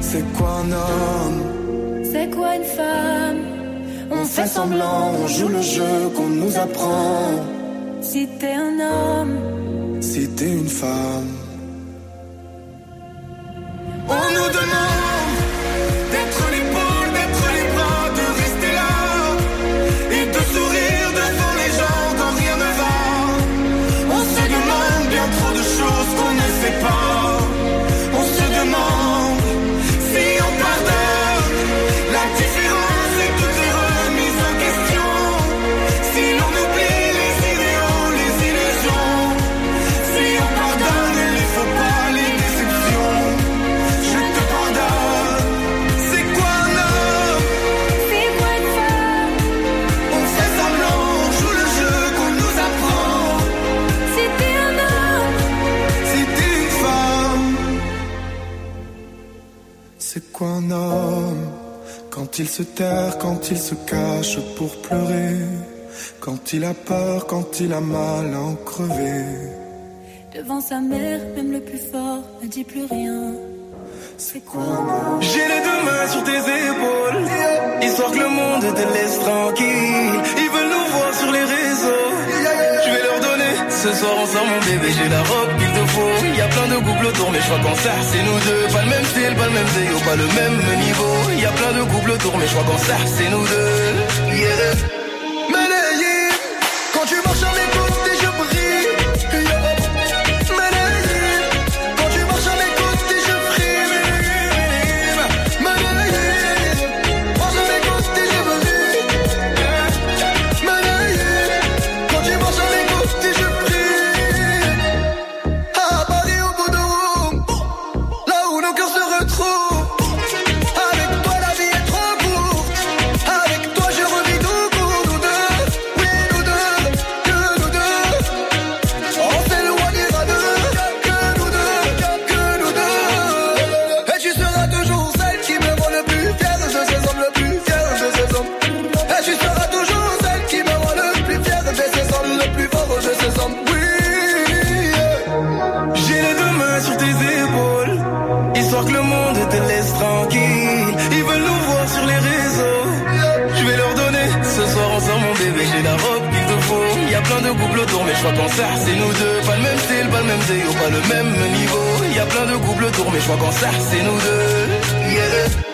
C'est quoi un homme? C'est quoi une femme? On fait semblant, on joue le jeu qu'on nous apprend Si t'es un homme, Si t'es une femme On nous demande d'être l'épaule, C'est quoi un homme Quand il se terre, quand il se cache pour pleurer. Quand il a peur, quand il a mal à en crever. devant sa mère, même le plus fort ne dit plus rien. C'est quoi un homme? J'ai les deux mains sur tes épaules, histoire que le monde te laisse tranquille. Ils veulent nous voir sur les réseaux. Je vais leur donner ce soir ensemble, mon bébé. J'ai la robe qu'il te faut. Y a plein de couples autour, mais je crois qu'en ça, c'est nous deux. Pas le même style, pas le même déo, pas le même niveau. Y a plein de couples autour, mais je crois qu'en ça, c'est nous deux. Yeah. De de tour, mais je vois qu'en ça c'est nous deux.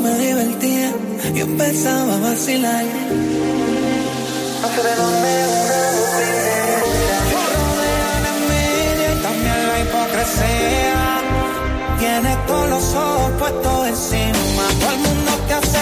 Me divertía, yo empezaba a vacilar. No sé de dónde rodea y también la hipocresía. Tienes todos los ojos puestos encima. Todo el mundo te hace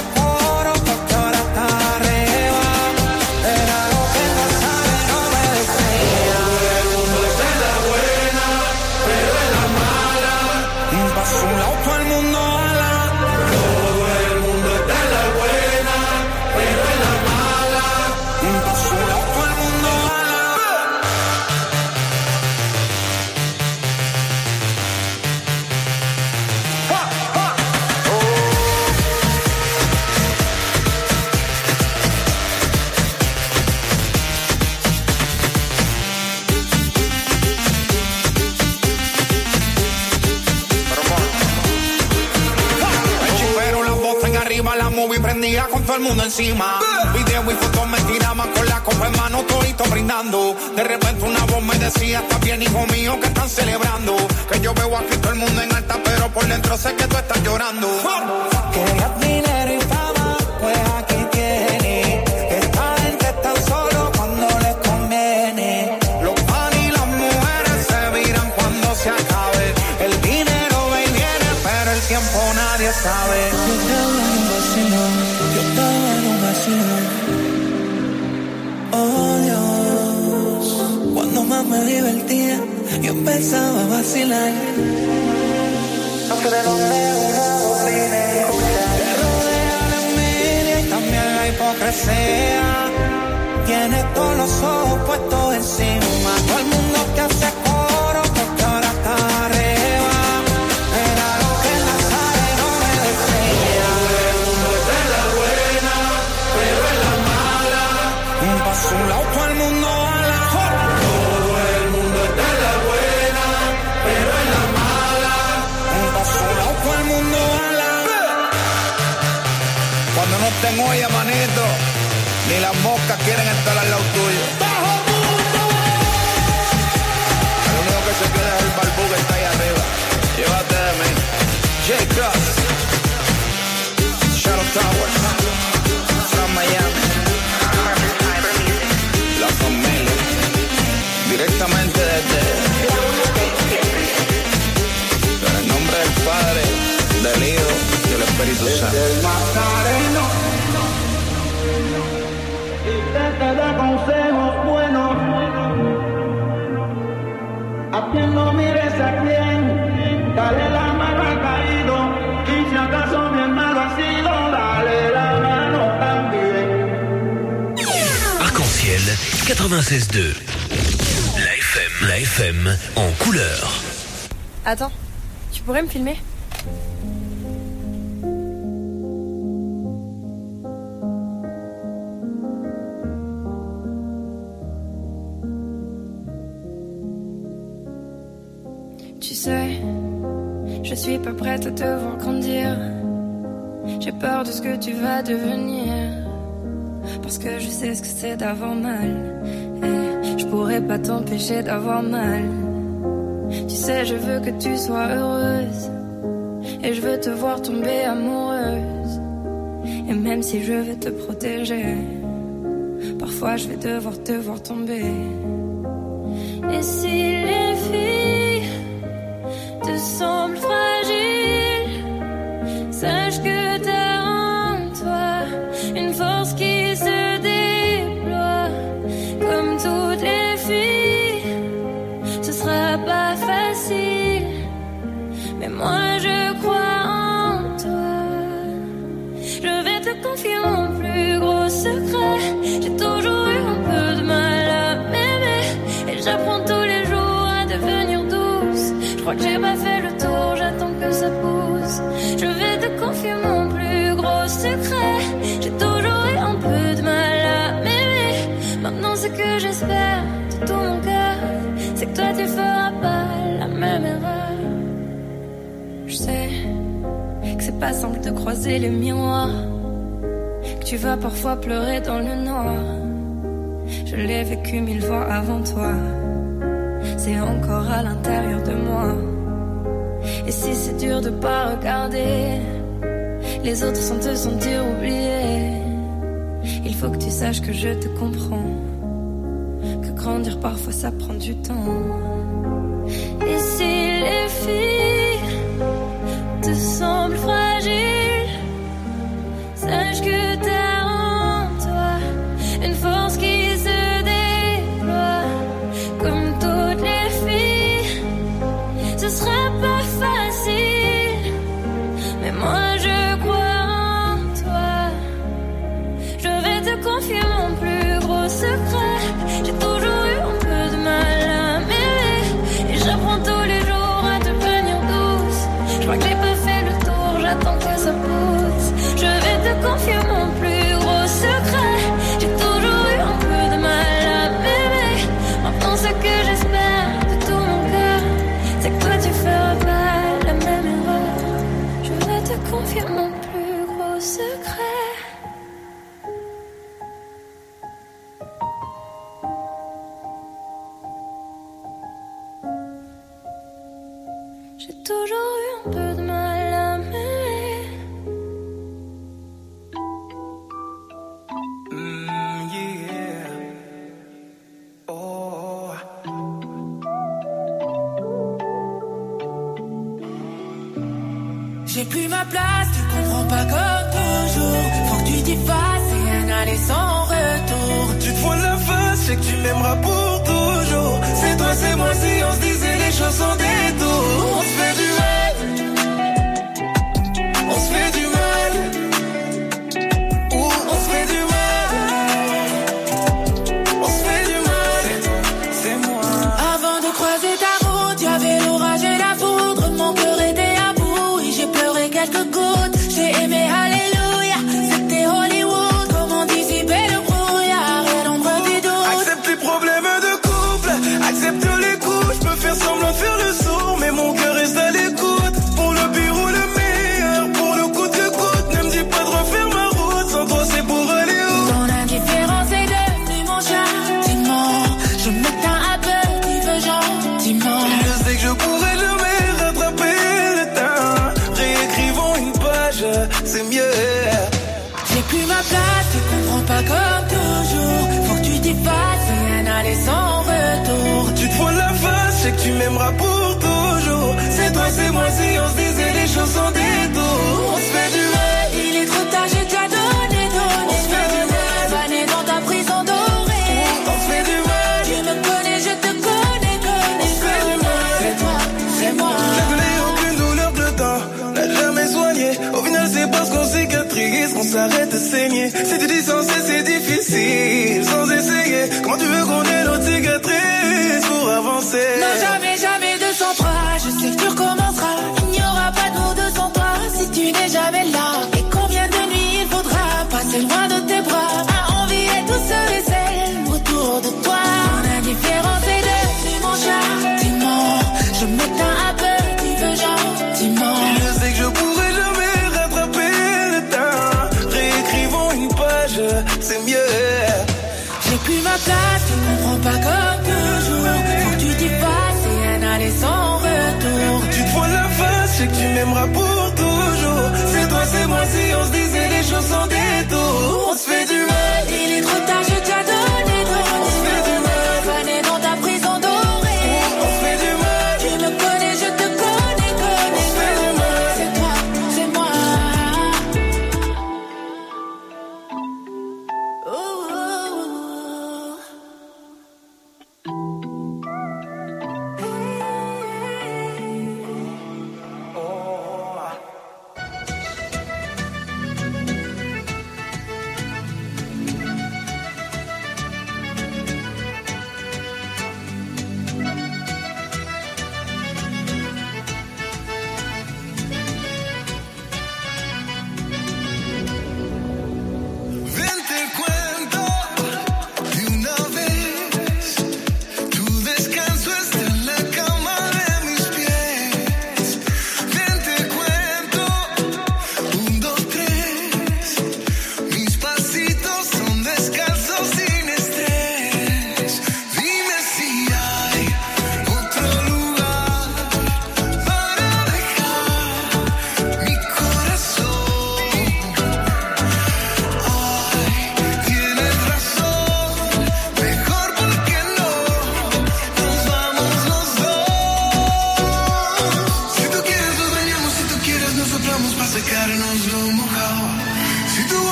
mundo encima. Video y fotos me tiraban con la copa en mano, todito brindando. De repente una voz me decía, está bien hijo mío, que están celebrando. Que yo veo aquí todo el mundo en alta, pero por dentro sé que tú estás llorando. Querías dinero y fama, pues aquí tienes. Esta gente está solo cuando les conviene. Los pan y las mujeres se viran cuando se acabe. El dinero y viene, pero el tiempo nadie sabe. Me divertía, yo empezaba a vacilar. No sé de dónde una voz viene y escucha. Te rodea la envidia y también la hipocresía. Tienes todos los ojos puestos encima. Todo el mundo te hace Estén olla, manito, ni las moscas quieren estar al lado tuyo. El único que se queda es el barbú que está ahí arriba. Llévate de mí. J-Cross. Shadow Tower. From Miami. La familia. Directamente desde... En el nombre del Padre, del Hijo y del Espíritu Santo. Te da consejos buenos. A quien no mires a quien, dale la mano al caído. Y si acaso mi hermano ha sido, dale la mano también. Arc-en-ciel 96.2. La FM. La FM en couleur. Attends, tu pourrais me filmer? Vas devenir. Parce que je sais ce que c'est d'avoir mal. Je pourrais pas t'empêcher d'avoir mal. Tu sais, je veux que tu sois heureuse. Et je veux te voir tomber amoureuse. Et même si je veux te protéger, parfois je vais devoir te voir tomber. Et si les filles te semblent fragiles, pas semble te croiser les miroirs. Que tu vas parfois pleurer dans le noir. Je l'ai vécu mille fois avant toi. C'est encore à l'intérieur de moi. Et si c'est dur de pas regarder, les autres sont te sentir durs oubliés. Il faut que tu saches que je te comprends. Que grandir parfois ça prend du temps. Et si les filles te semblent vraies. Je crois que j'ai pas fait le tour, j'attends que ça bouge.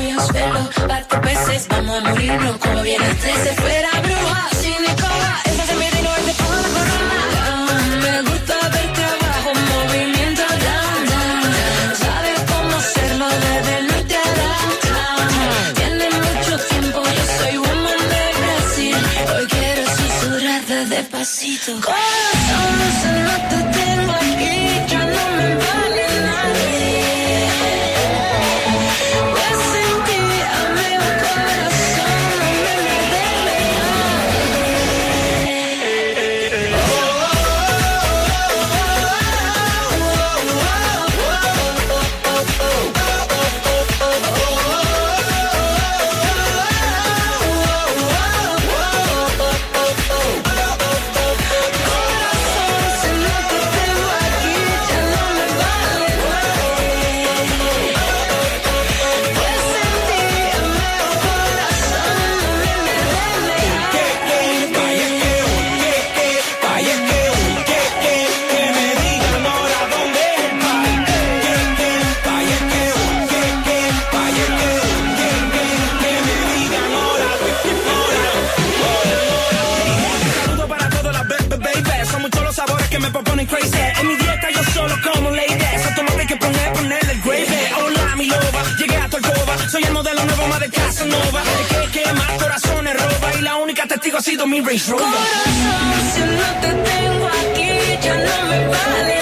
voy a hacerlo. ha sido mi Range Rover. Corazón, si no te tengo aquí, ya no me vale.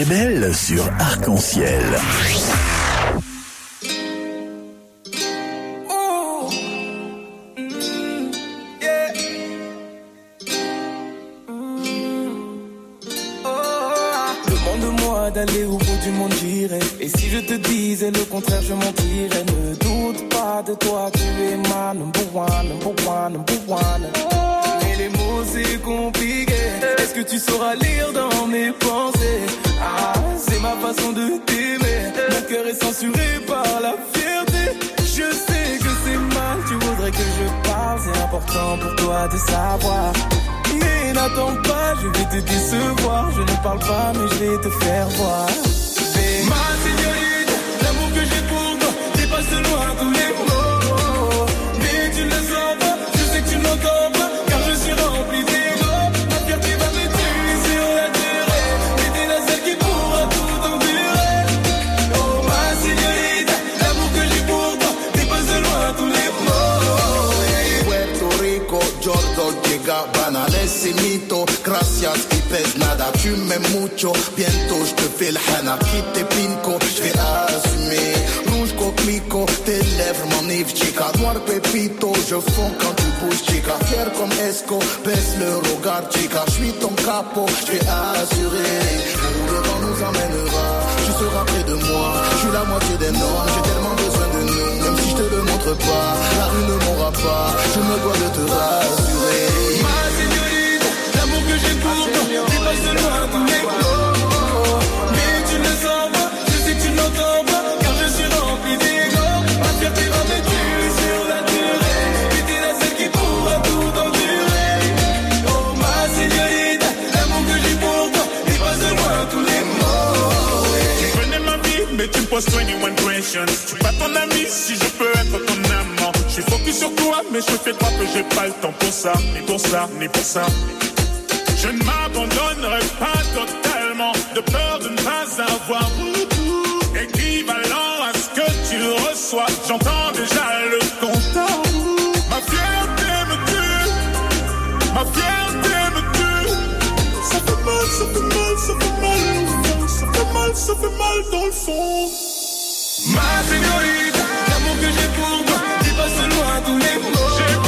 Est belle sur Arc-en-Ciel. Faire voir. Bientôt je te fais le hana, quitte pinko, je vais assumer, rouge coquelicot, tes lèvres m'enivrent chica, noir pépito, je fonds quand tu bouges chica, fier comme Esco, baisse le regard chica, je suis ton capot, je vais assurer, le vent nous emmènera, tu seras près de moi, je suis la moitié des normes, j'ai tellement besoin de nous, même si je te le montre pas, la rue ne m'aura pas, je me dois de te rassurer. Que j'ai pour toi dépasse de loin tous les mots. Mais tu le sens pas, je sais que tu n'entends pas, car je suis rempli d'ego. Ma fierté va me tuer sur la durée. Mais t'es la seule qui pourra tout endurer. Oh ma signorine, l'amour que j'ai pour toi dépasse de loin tous les mots. Tu connais ma vie, mais tu me poses 21 questions. Je suis pas ton ami si je peux être ton amant. Je suis focus sur toi, mais je fais croire que j'ai pas le temps pour ça, ni pour ça, ni pour ça. Je ne m'abandonnerai pas totalement, de peur de ne pas avoir équivalent à ce que tu reçois. J'entends déjà le compteur. Ma fierté me tue, ma fierté me tue. Ça fait mal, ça fait mal, ça fait mal. Ça fait mal, ça fait mal dans le fond. Ma signorine, l'amour que j'ai pour toi dépasse loin tous les mots.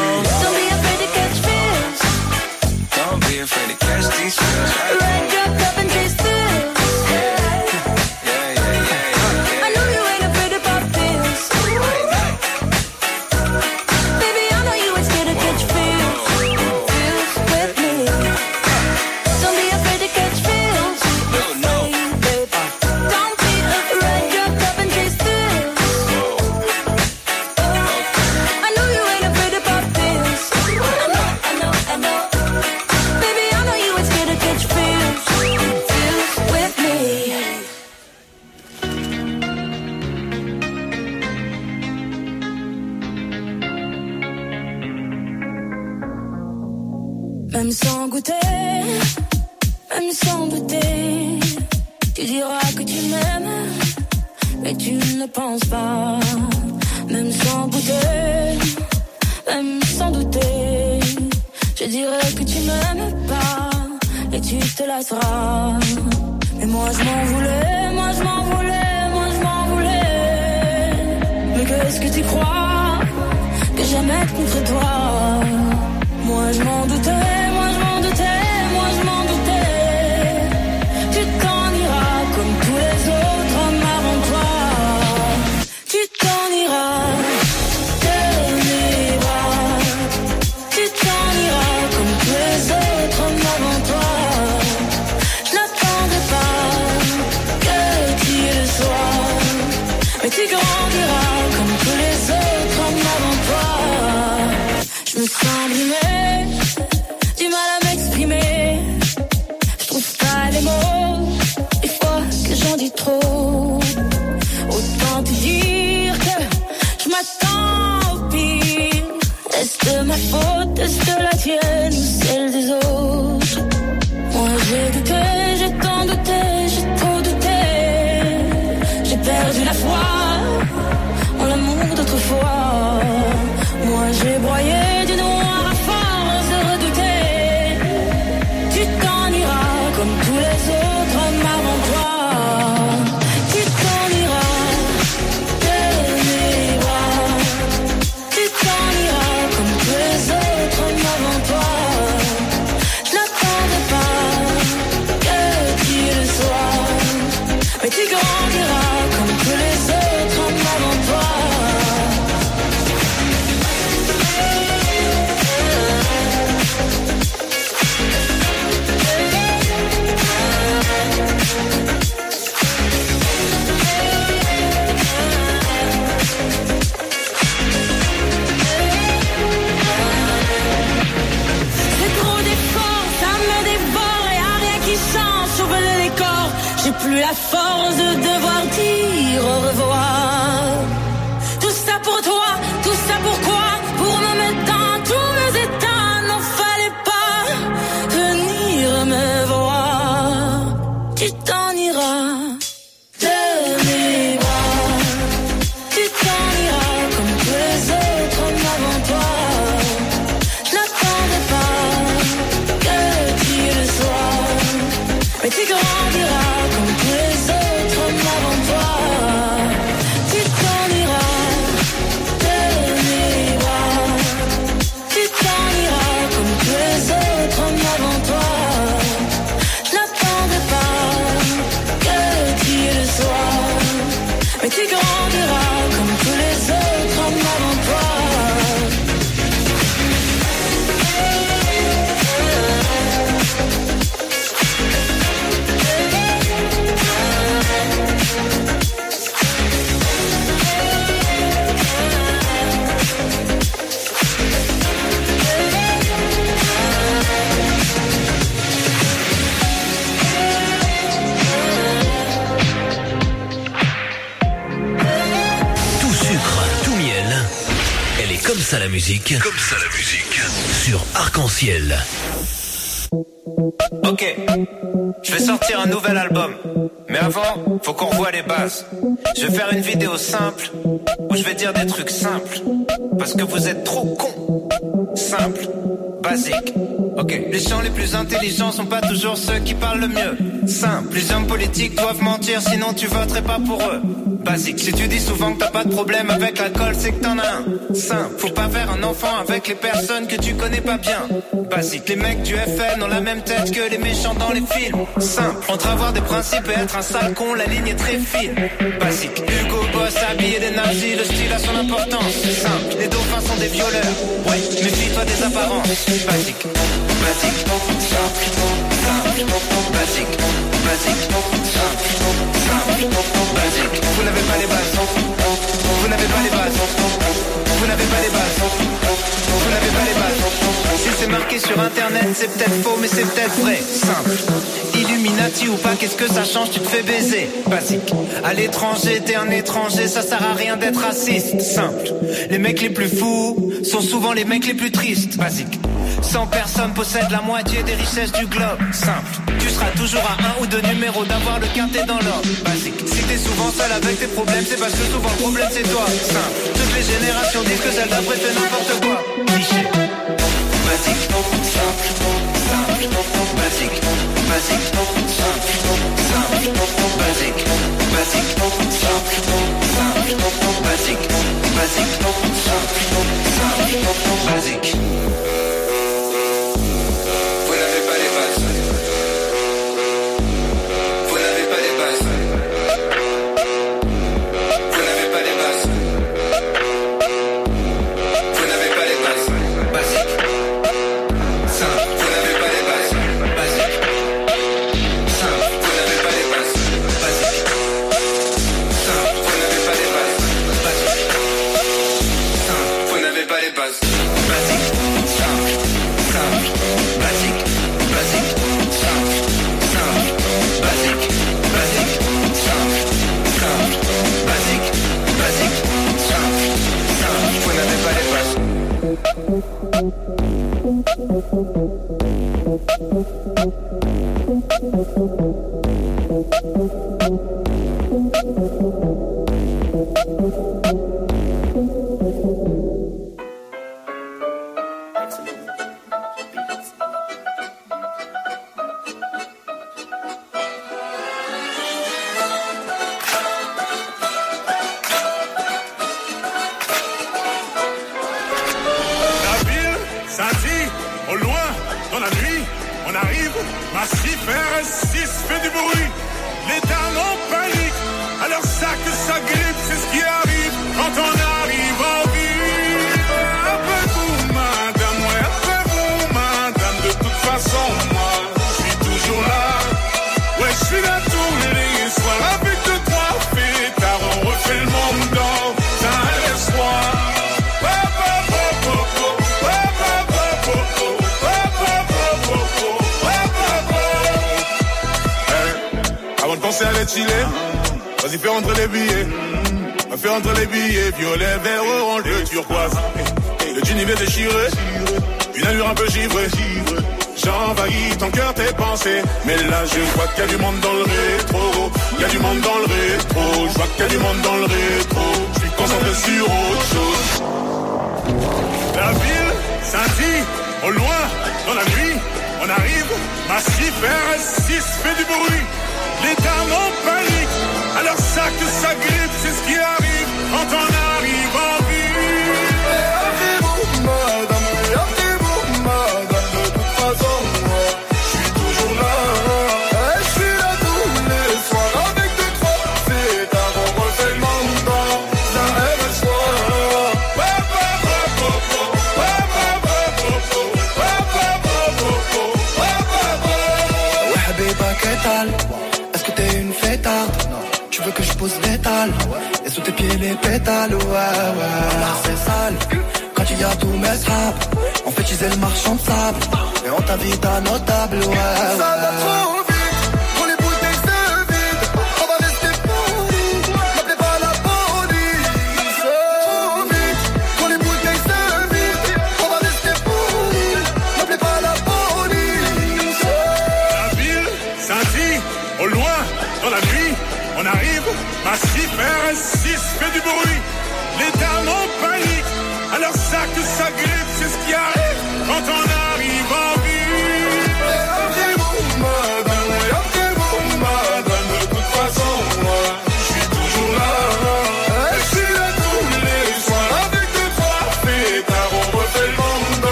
Plus intelligents sont pas toujours ceux qui parlent le mieux. Simple, les hommes politiques doivent mentir, sinon tu voterais pas pour eux. Basique, si tu dis souvent que t'as pas de problème avec l'alcool, c'est que t'en as un. Simple, faut pas faire un enfant avec les personnes que tu connais pas bien. Basique, les mecs du FN ont la même tête que les méchants dans les films. Simple, entre avoir des principes et être un sale con, la ligne est très fine. Basique, Hugo Boss habillé d'énergie, le style a son importance. Simple, les dauphins sont des violeurs. Ouais, méfie-toi des apparences. Basique, basique, simple, simple, basique, basique, basique. Vous n'avez pas les bases. Vous n'avez pas les bases. Vous n'avez pas les bases. Vous n'avez pas les bases. Si c'est marqué sur internet, c'est peut-être faux, mais c'est peut-être vrai. Simple. Illuminati ou pas, qu'est-ce que ça change? Tu te fais baiser? Basique. À l'étranger, t'es un étranger, ça sert à rien d'être raciste. Simple. Les mecs les plus fous sont souvent les mecs les plus tristes. Basique. 100 personnes possèdent la moitié des richesses du globe. Simple. Tu seras toujours à un ou deux numéros d'avoir le quintet dans l'ordre. Basique. Si t'es souvent seul avec tes problèmes, c'est parce que souvent le problème c'est toi. Simple. Toutes les générations disent que celle d'après fait n'importe quoi. Cliché. Basique. Simple. Simple. Basique. Basique. Simple. Simple. Basique. Basique. Simple. Simple. Basique. Basique. Simple. Simple. Basique.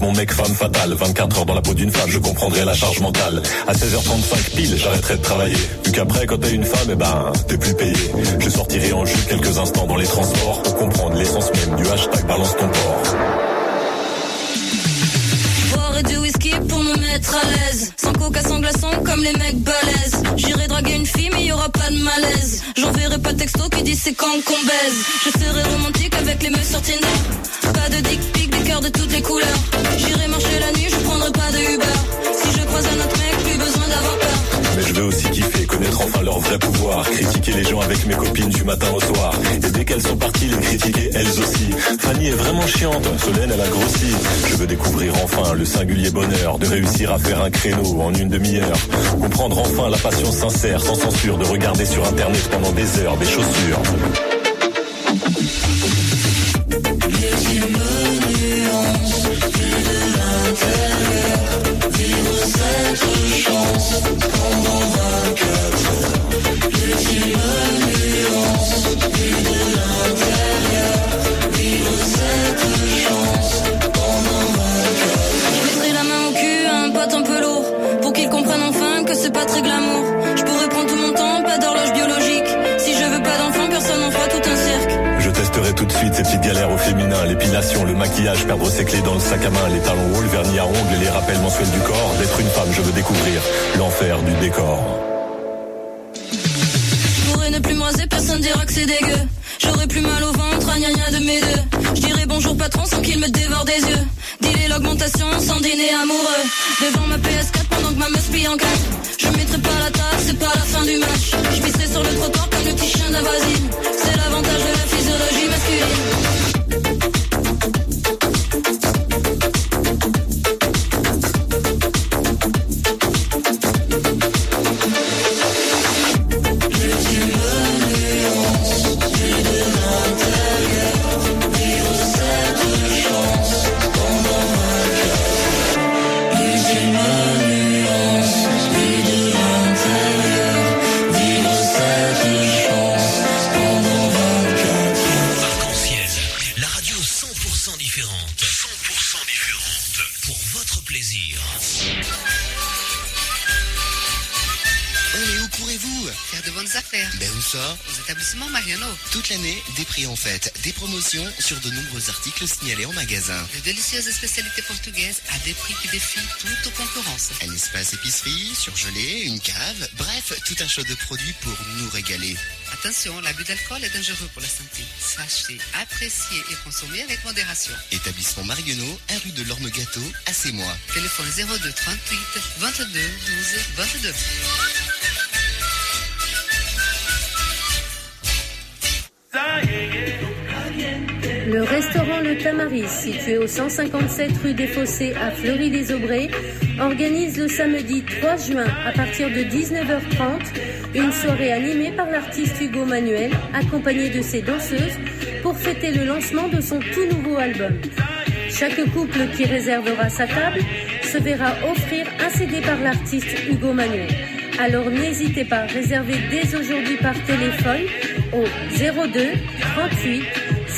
mon mec femme fatale. 24 heures dans la peau d'une femme, je comprendrai la charge mentale. À 16h35 pile, j'arrêterai de travailler. Vu qu'après, quand t'as une femme, eh ben, t'es plus payé. Je sortirai en jeu quelques instants dans les transports pour comprendre l'essence même du hashtag balance ton corps du whisky pour me mettre à l'aise. Sans coca, sans glaçon, comme les mecs balèzes. J'irai draguer une fille, mais y aura pas de malaise. J'enverrai pas de texto qui dit c'est quand qu'on baise. Je serai romantique avec les meufs sur Tinder. Pas de dick de toutes les couleurs. J'irai marcher la nuit, je prendrai pas de Uber. Si je croise un autre mec, plus besoin d'avoir peur. Mais je veux aussi kiffer, connaître enfin leur vrai pouvoir. Critiquer les gens avec mes copines du matin au soir. Et dès qu'elles sont parties, les critiquer elles aussi. Fanny est vraiment chiante, Solène elle a grossi. Je veux découvrir enfin le singulier bonheur de réussir à faire un créneau en une demi-heure. Comprendre enfin la passion sincère, sans censure, de regarder sur internet pendant des heures des chaussures. Articles signalés en magasin. De délicieuses spécialités portugaises à des prix qui défient toute concurrence. Un espace épicerie, surgelé, une cave, bref, tout un choix de produits pour nous régaler. Attention, l'abus d'alcool est dangereux pour la santé. Sachez apprécier et consommer avec modération. Établissement Marionneau, 1 rue de l'Orme Gâteau, à C'est moi. Téléphone 02 38 22 12 22. Le restaurant Le Tamaris, situé au 157 rue des Fossés à Fleury-les-Aubrais, organise le samedi 3 juin à partir de 19h30 une soirée animée par l'artiste Hugo Manuel, accompagné de ses danseuses, pour fêter le lancement de son tout nouveau album. Chaque couple qui réservera sa table se verra offrir un CD par l'artiste Hugo Manuel. Alors n'hésitez pas, réservez dès aujourd'hui par téléphone au 02 38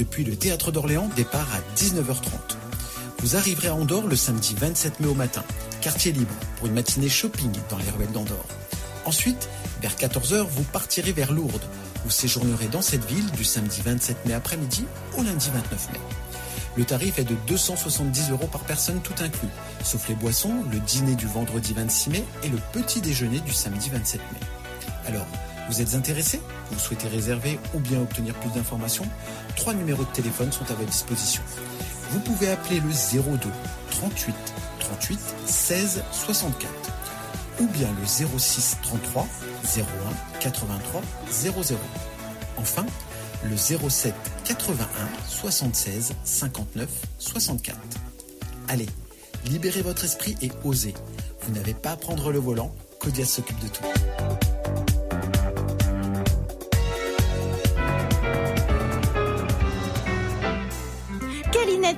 Depuis le théâtre d'Orléans, départ à 19h30. Vous arriverez à Andorre le samedi 27 mai au matin, quartier libre, pour une matinée shopping dans les ruelles d'Andorre. Ensuite, vers 14h, vous partirez vers Lourdes. Vous séjournerez dans cette ville du samedi 27 mai après-midi au lundi 29 mai. Le tarif est de 270 euros par personne tout inclus, sauf les boissons, le dîner du vendredi 26 mai et le petit déjeuner du samedi 27 mai. Alors, vous êtes intéressé Vous souhaitez réserver ou bien obtenir plus d'informations? Trois numéros de téléphone sont à votre disposition. Vous pouvez appeler le 02 38 38 16 64 ou bien le 06 33 01 83 00. Enfin, le 07 81 76 59 64. Allez, libérez votre esprit et osez. Vous n'avez pas à prendre le volant, Codias s'occupe de tout.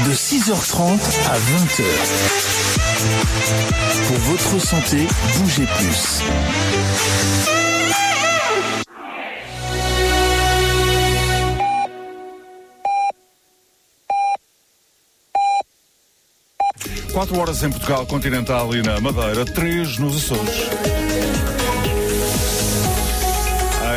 de 6h30 à 20h. Pour votre santé, bougez plus. Quatro horas em Portugal continental e na Madeira, três nos Açores.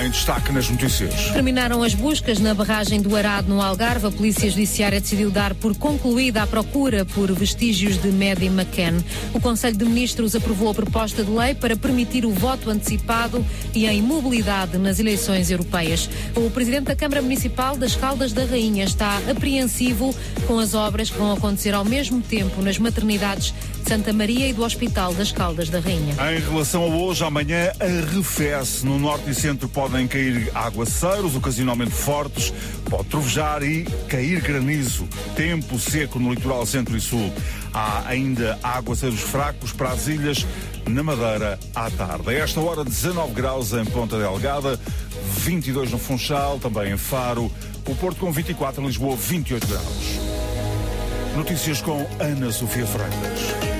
Em destaque nas notícias. Terminaram as buscas na barragem do Arado, no Algarve. A Polícia Judiciária decidiu dar por concluída a procura por vestígios de Maddie McCann. O Conselho de Ministros aprovou a proposta de lei para permitir o voto antecipado e a imobilidade nas eleições europeias. O Presidente da Câmara Municipal das Caldas da Rainha está apreensivo com as obras que vão acontecer ao mesmo tempo nas maternidades de Santa Maria e do Hospital das Caldas da Rainha. Em relação a hoje, amanhã arrefece. No norte e centro podem cair aguaceiros, ocasionalmente fortes, pode trovejar e cair granizo. Tempo seco no litoral centro e sul. Há ainda aguaceiros fracos para as ilhas, na Madeira, à tarde. A esta hora, 19 graus em Ponta Delgada, 22 no Funchal, também em Faro. O Porto com 24, em Lisboa, 28 graus. Notícias com Ana Sofia Freitas.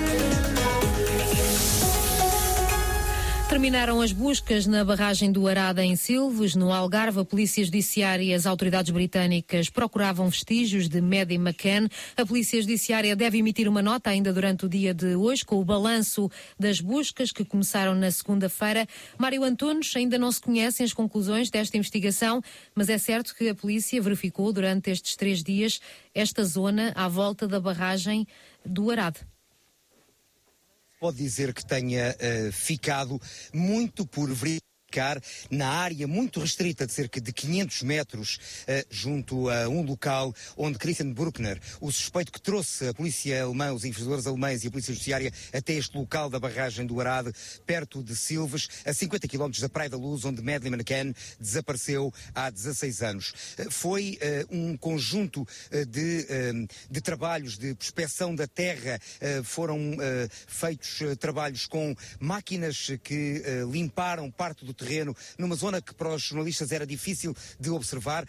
Terminaram as buscas na barragem do Arada em Silves, no Algarve. A Polícia Judiciária e as autoridades britânicas procuravam vestígios de Maddie McCann. A Polícia Judiciária deve emitir uma nota ainda durante o dia de hoje, com o balanço das buscas que começaram na segunda-feira. Mário Antunes, ainda não se conhecem as conclusões desta investigação, mas é certo que a polícia verificou durante estes três dias esta zona à volta da barragem do Arado pode dizer que tenha uh, ficado muito por verificar na área muito restrita de cerca de 500 metros uh, junto a um local onde Christian Bruckner, o suspeito que trouxe a polícia alemã, os investigadores alemães e a polícia judiciária até este local da barragem do Arade, perto de Silves, a 50 km da Praia da Luz, onde Madeleine McCann desapareceu há 16 anos. Uh, foi uh, um conjunto de, de, trabalhos de prospeção da terra, foram feitos trabalhos com máquinas que limparam parte do terreno numa zona que para os jornalistas era difícil de observar,